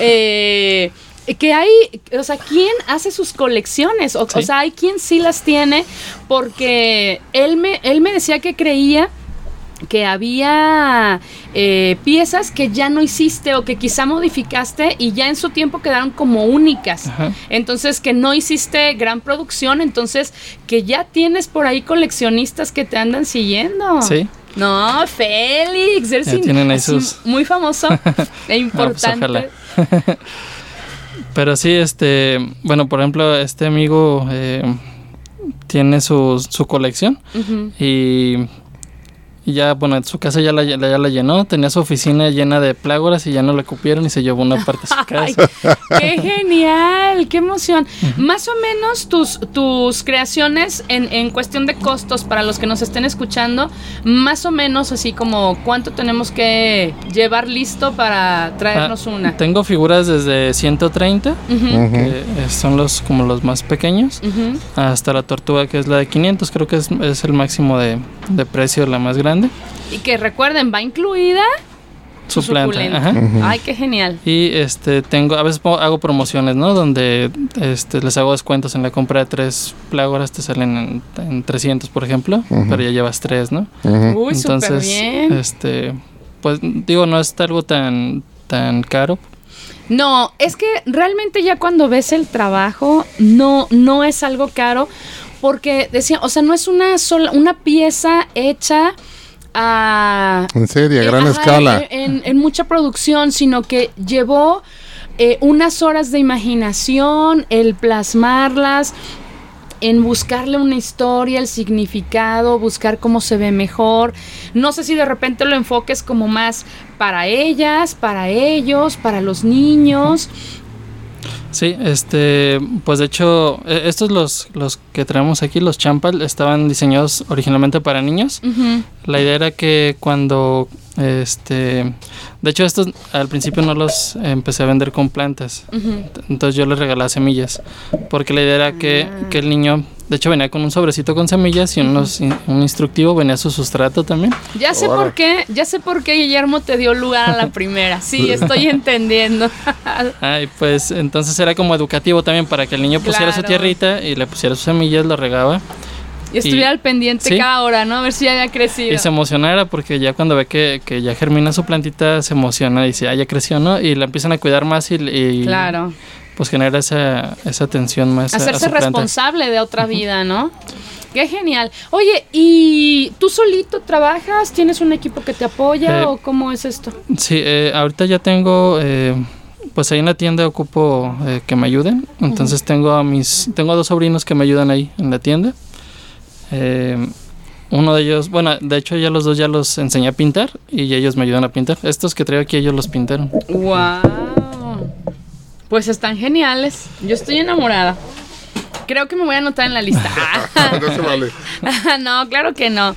eh, que hay, o sea, ¿quién hace sus colecciones? O, o sea, hay quien sí las tiene, porque él me, él me decía que creía que había eh, piezas que ya no hiciste o que quizá modificaste y ya en su tiempo quedaron como únicas. Ajá. Entonces que no hiciste gran producción, entonces que ya tienes por ahí coleccionistas que te andan siguiendo. Sí. No, Félix, eres Ya in- tienen ahí así sus- muy famoso e pues, importante. ojalá. Pero sí, este, bueno, por ejemplo, este amigo eh, tiene su, su colección y y ya, bueno, su casa ya la, ya la llenó, tenía su oficina llena de plágoras y ya no la cupieron y se llevó una parte a su Ay, casa. qué genial, qué emoción. Más o menos tus, tus creaciones en, en cuestión de costos para los que nos estén escuchando, más o menos así como cuánto tenemos que llevar listo para traernos Ah, una. Tengo figuras desde 130, Ujú, Ujú. que eh, son los como los más pequeños, ujú. hasta la tortuga que es la de 500, creo que es, es el máximo de, de precio, la más grande. Y que recuerden, va incluida Su planta. ajá. Ay, qué genial. Y este tengo, a veces hago promociones, ¿no? Donde este, les hago descuentos en la compra de tres plágoras, te salen en, en 300, por ejemplo, Ujú. pero ya llevas tres, ¿no? Uy, súper Entonces, bien. este, pues digo, no es algo tan, tan caro. No, es que realmente ya cuando ves el trabajo no no es algo caro porque decía, o sea, no es una sola una pieza hecha a En serie, a eh, gran ajá, escala. En, en- en mucha producción, sino que llevó eh, unas horas de imaginación, el plasmarlas, en buscarle una historia, el significado, buscar cómo se ve mejor. No sé si de repente lo enfoques como más para ellas, para ellos, para los niños. Sí, este, pues de hecho, eh, estos los, los que traemos aquí, los champal, estaban diseñados originalmente para niños. Ujú. La idea era que cuando, este, de hecho estos al principio no los empecé a vender con plantas, entonces yo les regalaba semillas, porque la idea era que, Ah. que el niño, de hecho venía con un sobrecito con semillas y unos, un instructivo, venía su sustrato también. Ya sé por qué, ya sé por qué Guillermo te dio lugar a la primera. Sí, estoy entendiendo. Ay, pues entonces era como educativo también para que el niño pusiera su tierrita y le pusiera sus semillas, lo regaba Y estuviera Y- al pendiente sí. cada hora, ¿no? A ver si ya había crecido. y se emocionara porque ya cuando ve que, que ya germina su plantita se emociona y dice, ah, ya creció, ¿no? Y la empiezan a cuidar más y, y, Claro. Pues genera esa, esa atención más a Hacerse responsable de otra vida, ¿no? Qué genial. Oye, ¿y tú solito trabajas? ¿Tienes un equipo que te apoya Eh, o cómo es esto? Sí, eh, ahorita ya tengo, eh, pues ahí en la tienda ocupo eh, que me ayuden. Entonces tengo a mis, tengo a dos sobrinos que me ayudan ahí en la tienda. Eh, uno de ellos, bueno, de hecho ya los dos ya los enseñé a pintar y ellos me ayudan a pintar. Estos que traigo aquí ellos los pintaron. ¡Wow! Pues están geniales. Yo estoy enamorada. Creo que me voy a anotar en la lista. no se vale. no, claro que no.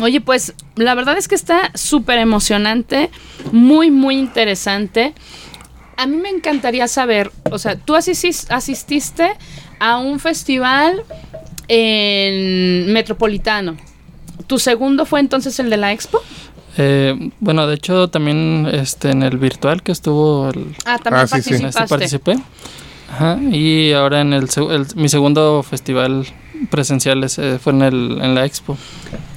Oye, pues la verdad es que está súper emocionante, muy, muy interesante. A mí me encantaría saber, o sea, tú asististe a un festival en Metropolitano. ¿Tu segundo fue entonces el de la Expo? Eh, bueno, de hecho también este, en el virtual que estuvo el, Ah, también Ah, sí, sí. en este participaste. participé. Ajá, y ahora en el, mi segundo festival presencial ese fue en, el, en la expo.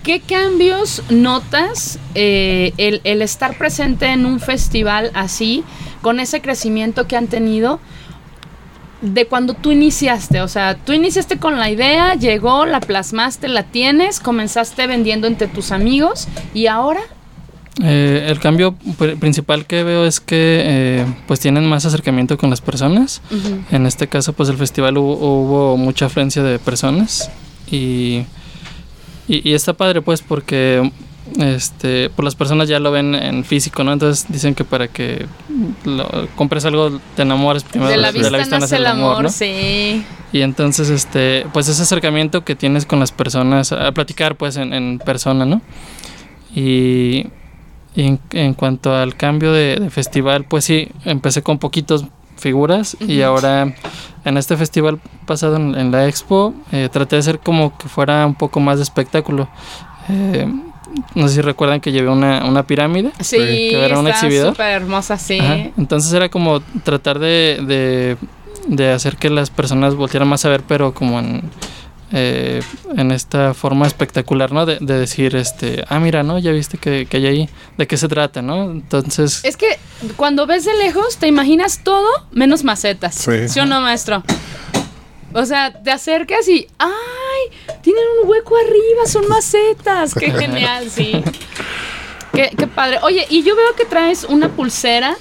¿Qué cambios notas eh, el, el estar presente en un festival así, con ese crecimiento que han tenido, de cuando tú iniciaste? O sea, tú iniciaste con la idea, llegó, la plasmaste, la tienes, comenzaste vendiendo entre tus amigos y ahora... Eh, el cambio pr- principal que veo es que eh, pues tienen más acercamiento con las personas. En este caso, pues el festival hubo, hubo mucha afluencia de personas y, y, y está padre, pues, porque este, pues las personas ya lo ven en físico, ¿no? Entonces dicen que para que lo- compres algo te enamores primero de la vista nace el amor, ¿no? sí. Y entonces, este, pues ese acercamiento que tienes con las personas, a platicar pues en, en persona, ¿no? Y, y en, en cuanto al cambio de, de festival, pues sí, empecé con poquitos figuras y ahora en este festival pasado en, en la expo eh, traté de hacer como que fuera un poco más de espectáculo. Eh, no sé si recuerdan que llevé una, una pirámide. Sí, que era un exhibidor. súper hermosa, sí. Ajá. Entonces era como tratar de, de, de hacer que las personas voltearan más a ver, pero como en, eh, en esta forma espectacular, ¿no? De, de decir, este, ah, mira, ¿no? Ya viste que, que hay ahí, ¿de qué se trata, ¿no? Entonces, Es que cuando ves de lejos te imaginas todo menos macetas. Sí. ¿Sí o no, maestro? O sea, te acercas y ¡ay! Tienen un hueco arriba, son macetas. ¡Qué genial, sí! Qué, qué padre. Oye, y yo veo que traes una pulsera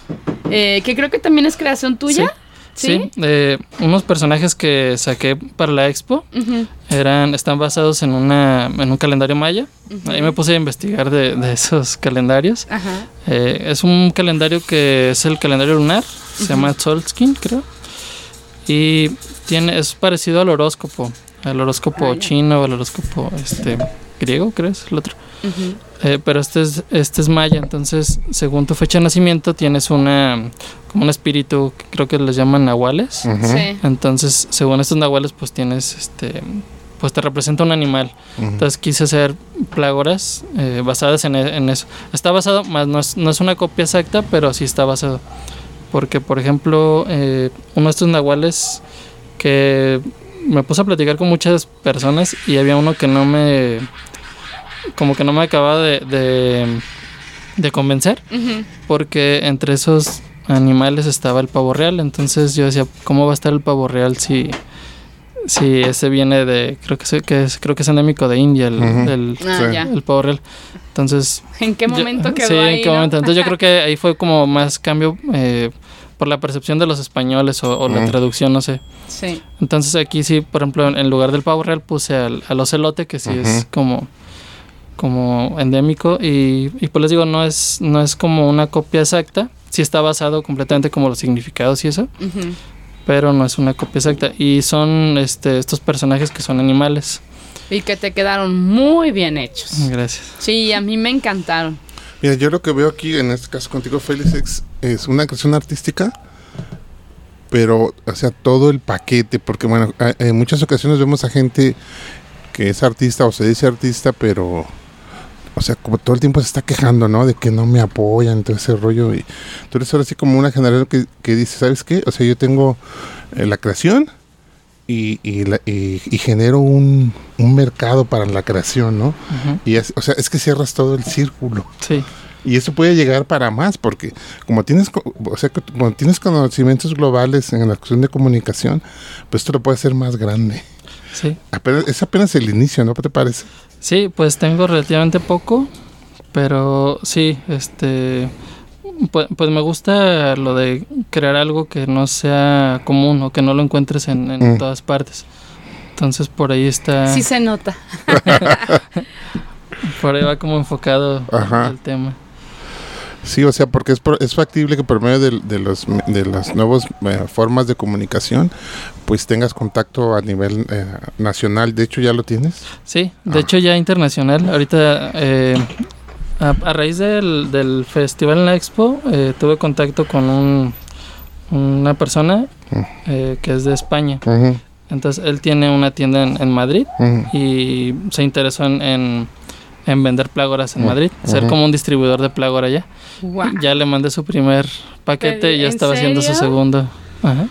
eh, que creo que también es creación tuya. sí, eh, unos personajes que saqué para la expo Ujú. Eran, están basados en, una, en un calendario maya. Ahí me puse a investigar de, de esos calendarios. Eh, es un calendario que es el calendario lunar, se llama Tzolk'in, creo. Y tiene, es parecido al horóscopo, al horóscopo Ah, chino, al horóscopo este, griego, ¿crees? El otro. Eh, pero este es, este es maya, entonces según tu fecha de nacimiento tienes una, como un espíritu, que creo que les llaman nahuales. Sí. Entonces, según estos nahuales, pues tienes, este, pues te representa un animal. Entonces quise hacer plágoras eh, basadas en, e- en eso. Está basado, más no es, no es una copia exacta, pero sí está basado. Porque, por ejemplo, eh, uno de estos nahuales que me puse a platicar con muchas personas y había uno que no me, como que no me acababa de, de, de convencer, Ujú. porque entre esos animales estaba el pavo real. Entonces yo decía, ¿cómo va a estar el pavo real si, si ese viene de, creo que, se- que es, creo que es endémico de India, el, Ujú. el- Ah, Sí. ya. el pavo real. Entonces, ¿En qué yo- momento quedó sí, ahí? en qué no? momento. Entonces yo creo que ahí fue como más cambio eh, por la percepción de los españoles o, o la traducción, no sé. Sí. Entonces aquí sí, por ejemplo, en, en lugar del pavo real puse al, al ocelote, que sí es como como endémico y, y pues les digo no es no es como una copia exacta sí está basado completamente como los significados y eso Ujú. Pero no es una copia exacta y son este estos personajes que son animales Y que te quedaron muy bien hechos. gracias Sí, a mí me encantaron. Mira, yo lo que veo aquí, en este caso contigo, Félix, es, es una creación artística, pero, o sea, todo el paquete, porque, bueno, en muchas ocasiones vemos a gente que es artista o se dice artista, pero, o sea, como todo el tiempo se está quejando, ¿no? De que no me apoyan, todo ese rollo. Y tú eres ahora así como una generación que, que dice, ¿sabes qué? O sea, yo tengo eh, la creación y, y, la- y- y genero un, un mercado para la creación, ¿no? Ujú. Y es, o sea, es que cierras todo el círculo. sí Y eso puede llegar para más, porque como tienes, o sea, como tienes conocimientos globales en la cuestión de comunicación, pues esto lo puede hacer más grande. sí Apenas- es apenas el inicio, ¿no te parece? Sí pues tengo relativamente poco pero sí este pues, pues me gusta lo de crear algo que no sea común o que no lo encuentres en, en Mm. todas partes entonces por ahí está Sí se nota. Por ahí va como enfocado Ajá. el tema. Sí, o sea, porque es, es factible que por medio de, de los, de las nuevas eh, formas de comunicación, pues tengas contacto a nivel eh, nacional. De hecho, ya lo tienes. Sí, de Ah. hecho ya internacional. Ahorita, eh, a, a raíz del, del festival en la expo, eh, tuve contacto con un, una persona Mm. eh, que es de España. Entonces él tiene una tienda en, en Madrid y se interesó en, en, en vender plágoras en. Madrid, ser como un distribuidor de plágora allá. Ya le mandé su primer paquete y ya ¿En estaba haciendo su segundo. Ajá.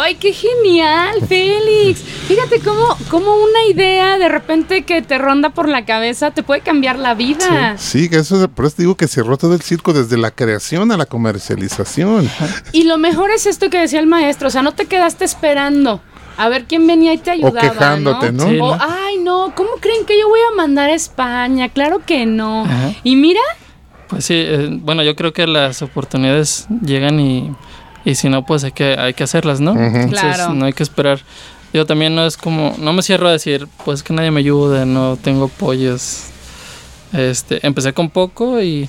¡Ay, qué genial, Félix! Fíjate cómo, cómo una idea de repente que te ronda por la cabeza te puede cambiar la vida. Sí, que eso, por eso digo que cerró todo el circo desde la creación a la comercialización. Y lo mejor es esto que decía el maestro, o sea, no te quedaste esperando a ver quién venía y te ayudaba. quejándote, ¿no? Sí, O, ¿no? ay, no, ¿cómo creen que yo voy a mandar a España? Claro que no. Ajá. Y mira, Pues sí, eh, bueno, yo creo que las oportunidades llegan y, y si no, pues hay que, hay que hacerlas, ¿no? Entonces Claro. no hay que esperar. Yo también no es como, no me cierro a decir, pues que nadie me ayuda, no tengo apoyos. Este, empecé con poco y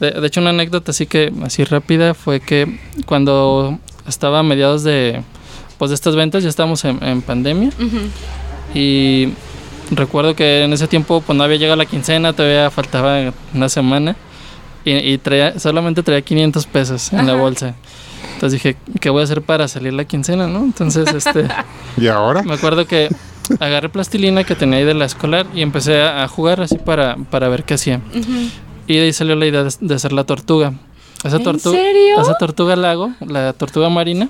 de, de hecho una anécdota así que así rápida fue que cuando estaba a mediados de pues de estas ventas ya estábamos en, en pandemia y recuerdo que en ese tiempo pues no había llegado la quincena, todavía faltaba una semana y, y traía, solamente traía 500 pesos en la Ajá. bolsa. Entonces dije, ¿qué voy a hacer para salir la quincena, no? Entonces, este, ¿Y ahora? me acuerdo que agarré plastilina que tenía ahí de la escolar y empecé a, a jugar así para, para ver qué hacía. ujú. Y de ahí salió la idea de, de hacer la tortuga. Esa ¿En tortuga, serio? Esa tortuga lago, la tortuga marina.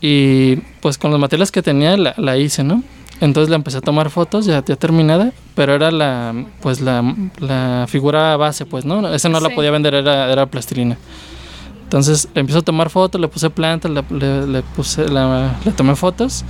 Y pues con los materiales que tenía la, la hice, ¿no? Entonces la empecé a tomar fotos ya, ya terminada, pero era la pues la, la figura base, pues, ¿no? Esa no la Sí. podía vender, era, era plastilina. Entonces empiezo a tomar fotos, le puse plantas, le, le- le puse, la- le tomé fotos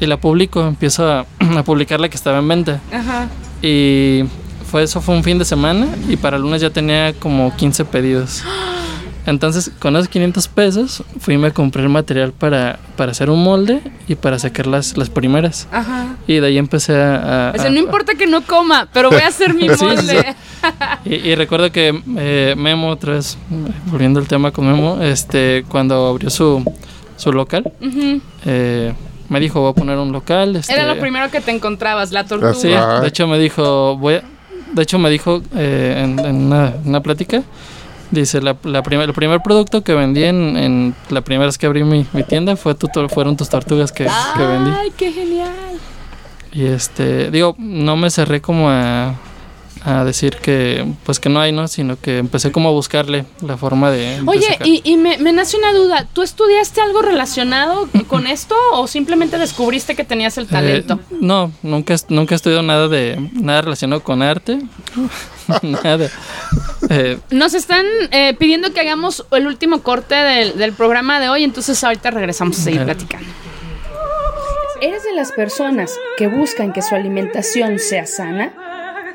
y la publico, empiezo a, a publicar la que estaba en venta. Ajá. Y fue eso fue un fin de semana y para el lunes ya tenía como 15 pedidos. Entonces, con esos 500 pesos fui compré el material para, para hacer un molde y para sacar las, las primeras. Ajá. Y de ahí empecé a... a- O sea, a- no importa que no coma, pero voy a hacer mi molde. Y, y recuerdo que eh, Memo, otra vez, volviendo al tema con Memo, este, cuando abrió su, su local, eh, me dijo, voy a poner un local. Este, Era lo primero que te encontrabas, la tortuga. Sí, de hecho me dijo, voy a- de hecho me dijo eh, en, en una, una plática, dice, la, la primer- el primer producto que vendí en, en la primera vez que abrí mi, mi tienda fue tu, fueron tus tortugas que, que vendí. Ay, qué genial. Y este, digo, no me cerré como a, a decir que, pues que no hay, ¿no? Sino que empecé como a buscarle la forma de... de Oye, sacar. y, y me, me nace una duda. ¿Tú estudiaste algo relacionado con esto o simplemente descubriste que tenías el talento? Eh, no, nunca, nunca he estudiado nada de nada relacionado con arte. nada. Eh, Nos están eh, pidiendo que hagamos el último corte del, del programa de hoy, entonces ahorita regresamos a seguir Dale. platicando. ¿Eres de las personas que buscan que su alimentación sea sana?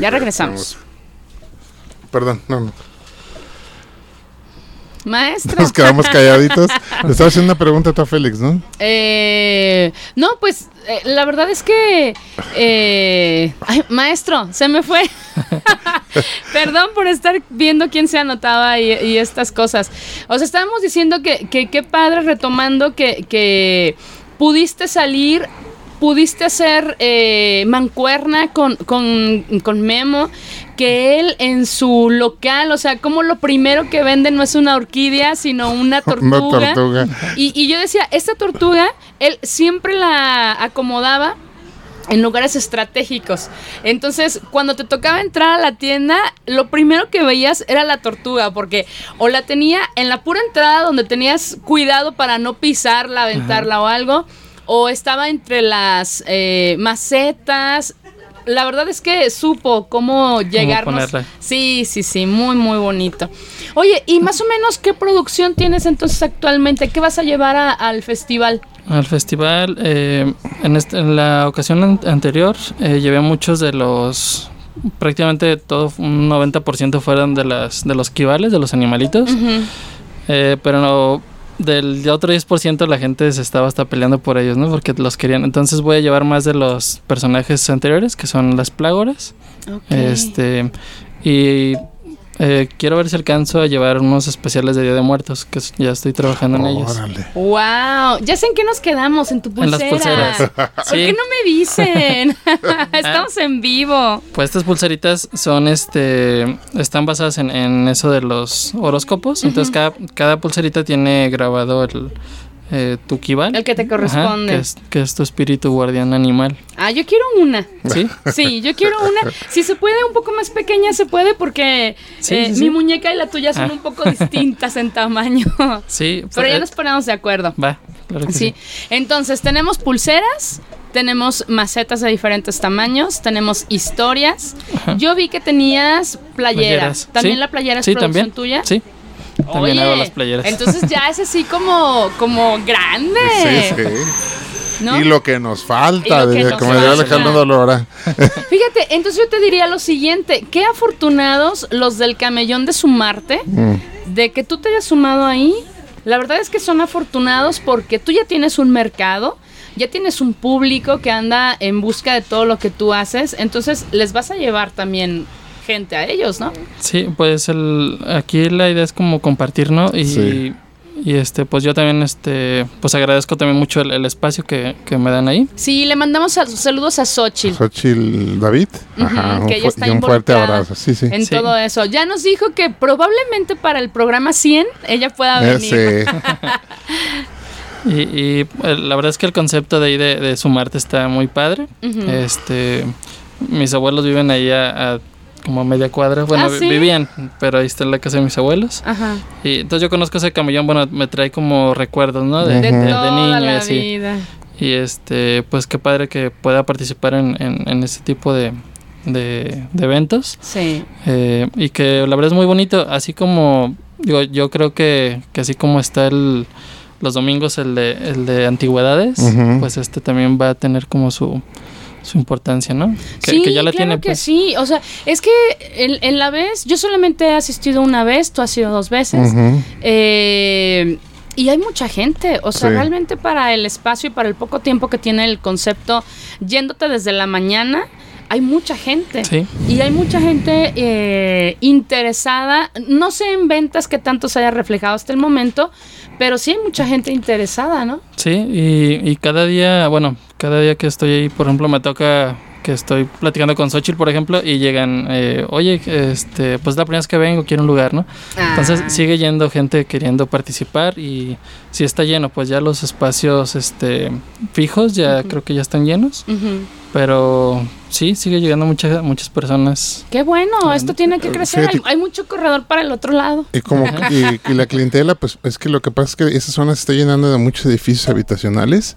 Ya regresamos. Perdón, no, no. Maestra. Nos quedamos calladitos. Le estaba haciendo una pregunta a Félix, ¿no? Eh, no, pues eh, la verdad es que... eh, ay, maestro, se me fue. Perdón por estar viendo quién se anotaba y, y estas cosas. O sea, estábamos diciendo que que qué padre retomando que, que pudiste salir, pudiste hacer eh, mancuerna con, con, con Memo, que él en su local, o sea, como lo primero que vende no es una orquídea, sino una tortuga. Una tortuga. Y, y yo decía, esta tortuga, él siempre la acomodaba en lugares estratégicos. Entonces, cuando te tocaba entrar a la tienda, lo primero que veías era la tortuga, porque o la tenía en la pura entrada donde tenías cuidado para no pisarla, aventarla o algo, o estaba entre las eh, macetas. La verdad es que supo cómo llegarnos. ponerla. Sí, sí, sí, muy, muy bonito. Oye, y más o menos, ¿qué producción tienes entonces actualmente? ¿Qué vas a llevar a- al festival? Al festival, eh, en, este- en la ocasión an- anterior, eh, llevé muchos de los. Prácticamente todo, un 90% fueron de, las, de los quivales, de los animalitos. Eh, pero no, del otro 10% la gente se estaba hasta peleando por ellos, ¿no? Porque los querían. Entonces voy a llevar más de los personajes anteriores, que son las plágoras. Este, y eh, quiero ver si alcanzo a llevar unos especiales de Día de Muertos, que ya estoy trabajando en ellos. Órale. Wow, ya sé en qué nos quedamos, en tu En las pulsera. pulseras. ¿Por Sí. qué no me dicen? Estamos en vivo. Pues estas pulseritas son este están basadas en, en eso de los horóscopos. Entonces cada, cada pulserita tiene grabado el eh, tu kibal. El que te Ajá, corresponde. que, es, que es tu espíritu guardián animal. Ah, yo quiero una. ¿Sí? Sí, yo quiero una. Si se puede, un poco más pequeña, se puede, porque Sí, eh, sí, sí. mi muñeca y la tuya son Ah. un poco distintas en tamaño. Sí. Pero ya eh, nos ponemos de acuerdo. Va, claro que Sí. Entonces, tenemos pulseras, tenemos macetas de diferentes tamaños, tenemos historias. Ajá. Yo vi que tenías playeras. ¿También Sí. la playera es Sí, producción también. tuya? Sí. También Oye, hago las playeras. Entonces ya es así como, como grande. Sí, sí. ¿no? Y lo que nos falta, que nos como diría. Alejandro Dolora. Fíjate, entonces yo te diría lo siguiente, qué afortunados los del camellón de sumarte, Mm. de que tú te hayas sumado ahí. La verdad es que son afortunados porque tú ya tienes un mercado, ya tienes un público que anda en busca de todo lo que tú haces, entonces les vas a llevar también gente a ellos, ¿no? Sí, pues el, aquí la idea es como compartir, ¿no? Y, Sí. y este, pues yo también, este, pues agradezco también mucho el, el espacio que, que me dan ahí. Sí, le mandamos sal- saludos a Xochitl. Xochitl David. Ajá, un que ella fu- está y un fuerte abrazo. Sí, sí. En Sí. todo eso. Ya nos dijo que probablemente para el programa 100 ella pueda Eh, venir. sí. Y, y, eh, la verdad es que el concepto de ahí de, de sumarte está muy padre. Este, mis abuelos viven ahí a, a como a media cuadra. Bueno, ¿Ah, sí? vivían, pero ahí está la casa de mis abuelos. Ajá. Y entonces yo conozco ese camellón, bueno, me trae como recuerdos, ¿no? De, De, de- de toda niño y así. vida. Y este, pues qué padre que pueda participar en, en, en ese tipo de, de, de eventos. Sí. Eh, y que la verdad es muy bonito, así como, digo, yo creo que, que así como está el, los domingos el de, el de antigüedades, pues este también va a tener como su, su importancia, ¿no? Que, sí, que ya la claro tiene, que pues. sí. O sea, es que en, en la vez, yo solamente he asistido una vez, tú has ido dos veces. Eh, y hay mucha gente, o sea, Sí. realmente para el espacio y para el poco tiempo que tiene el concepto, yéndote desde la mañana, hay mucha gente. Sí. Y hay mucha gente eh, interesada, no sé en ventas que tanto se haya reflejado hasta el momento, pero sí hay mucha gente interesada, ¿no? Sí, y, y cada día, bueno, cada día que estoy ahí, por ejemplo, me toca que estoy platicando con Xochitl, por ejemplo, y llegan, eh, oye, este, pues la primera vez que vengo, quiero un lugar, ¿no? Entonces Ah. sigue yendo gente queriendo participar y si está lleno, pues ya los espacios este, fijos ya creo que ya están llenos. Pero sí, sigue llegando muchas muchas personas. Qué bueno, esto tiene que crecer. Hay, Fíjate- hay mucho corredor para el otro lado. Y como y, y la clientela, pues es que lo que pasa es que esa zona se está llenando de muchos edificios habitacionales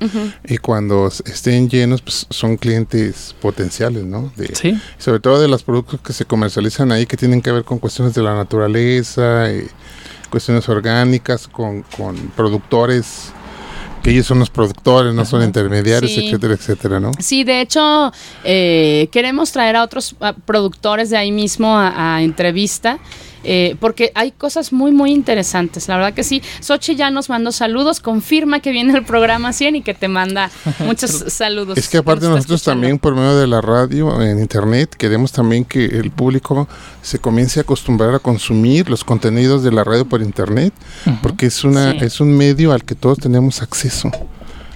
y cuando estén llenos, pues son clientes potenciales, ¿no? De, Sí, Sobre todo de los productos que se comercializan ahí que tienen que ver con cuestiones de la naturaleza, eh, cuestiones orgánicas, con, con productores, que ellos son los productores, no son intermediarios, Sí. etcétera, etcétera, ¿no? Sí, de hecho, eh, queremos traer a otros productores de ahí mismo a, a entrevista. Eh, porque hay cosas muy, muy interesantes. La verdad que sí. Sochi ya nos mandó saludos, confirma que viene el programa 100 y que te manda muchos saludos. Es que aparte nosotros escuchando. también por medio de la radio, en internet, queremos también que el público se comience a acostumbrar a consumir los contenidos de la radio por internet, porque es una Sí. es un medio al que todos tenemos acceso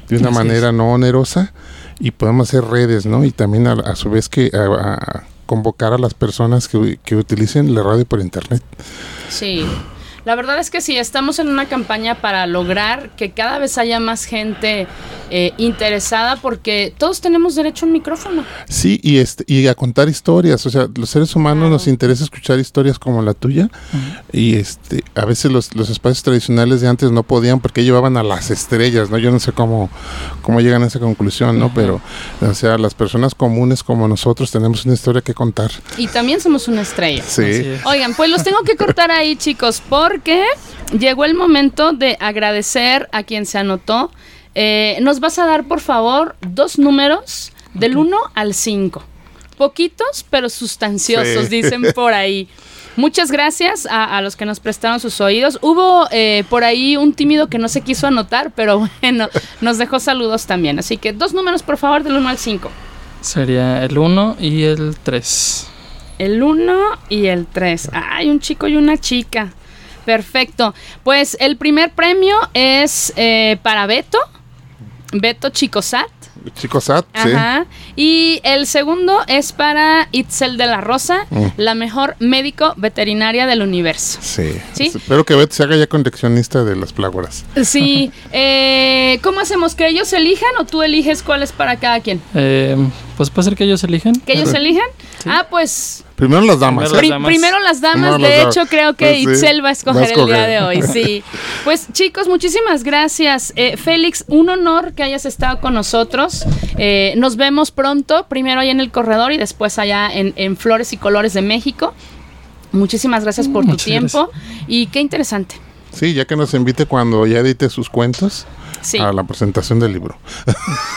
de una Así manera no onerosa y podemos hacer redes, ¿no? Y también a, a su vez que a- a convocar a las personas que, utilicen la radio por internet. Sí. La verdad es que sí, estamos en una campaña para lograr que cada vez haya más gente eh, interesada porque todos tenemos derecho a un micrófono. Sí, y este y a contar historias, o sea, los seres humanos nos interesa escuchar historias como la tuya y este a veces los, los espacios tradicionales de antes no podían porque llevaban a las estrellas, ¿no? Yo no sé cómo cómo llegan a esa conclusión, ¿no? Pero o sea, las personas comunes como nosotros tenemos una historia que contar. Y también somos una estrella. Sí. Oigan, pues los tengo que cortar ahí, chicos, porque llegó el momento de agradecer a quien se anotó. Eh, nos vas a dar, por favor, dos números del 1 al 5. Poquitos, pero sustanciosos, Sí. dicen por ahí. Muchas gracias a, a los que nos prestaron sus oídos. Hubo eh, por ahí un tímido que no se quiso anotar, pero bueno, nos dejó saludos también. Así que dos números, por favor, del 1 al 5. Sería el 1 y el 3. El 1 y el 3. Hay un chico y una chica. Perfecto. Pues el primer premio es eh, para Beto. Beto Chicosat. Chicos SAT, sí. Ajá. Y el segundo es para Itzel de la Rosa, Mm. la mejor médico veterinaria del universo. Sí. ¿Sí? Espero que Beth se haga ya coleccionista de las plágoras. Sí. eh, ¿Cómo hacemos? ¿Que ellos elijan o tú eliges cuál es para cada quien? Eh, pues puede ser que ellos elijan. ¿Que ellos elijan? Ah, pues Primero las damas. Primero ¿eh? Pri- damas. primero las damas, Primero de las hecho damas. creo que Pues sí, Itzel va a escoger va a el día de hoy, sí. Pues chicos, muchísimas gracias. Eh, Félix, un honor que hayas estado con nosotros. Eh, nos vemos pronto, primero allá en el corredor y después allá en, en Flores y Colores de México. Muchísimas gracias por tu tiempo y qué interesante. Sí, ya que nos invite cuando ya edite sus cuentos Sí. a la presentación del libro.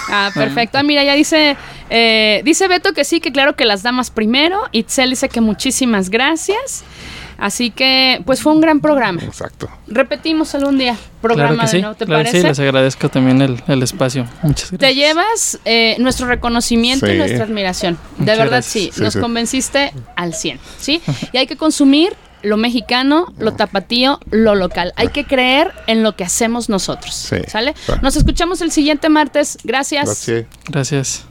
Ah, perfecto. Ah, mira, ya dice, eh, dice Beto que sí, que claro que las damas primero. Itzel dice que muchísimas gracias. Así que, pues fue un gran programa. Exacto. Repetimos algún día programa Claro que de sí. nuevo, ¿te claro que sí, les agradezco también el, el espacio. Muchas gracias. Te llevas eh, nuestro reconocimiento y nuestra admiración. De Muchas verdad, gracias. sí, Sí, nos sí. convenciste al 100, ¿sí? Y hay que consumir lo mexicano, lo tapatío, lo local. Hay que creer en lo que hacemos nosotros, Sí. ¿sale? Nos escuchamos el siguiente martes. Gracias. Gracias. Gracias.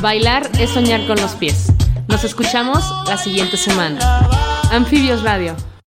Bailar es soñar con los pies. Nos escuchamos la siguiente semana. Anfibios Radio.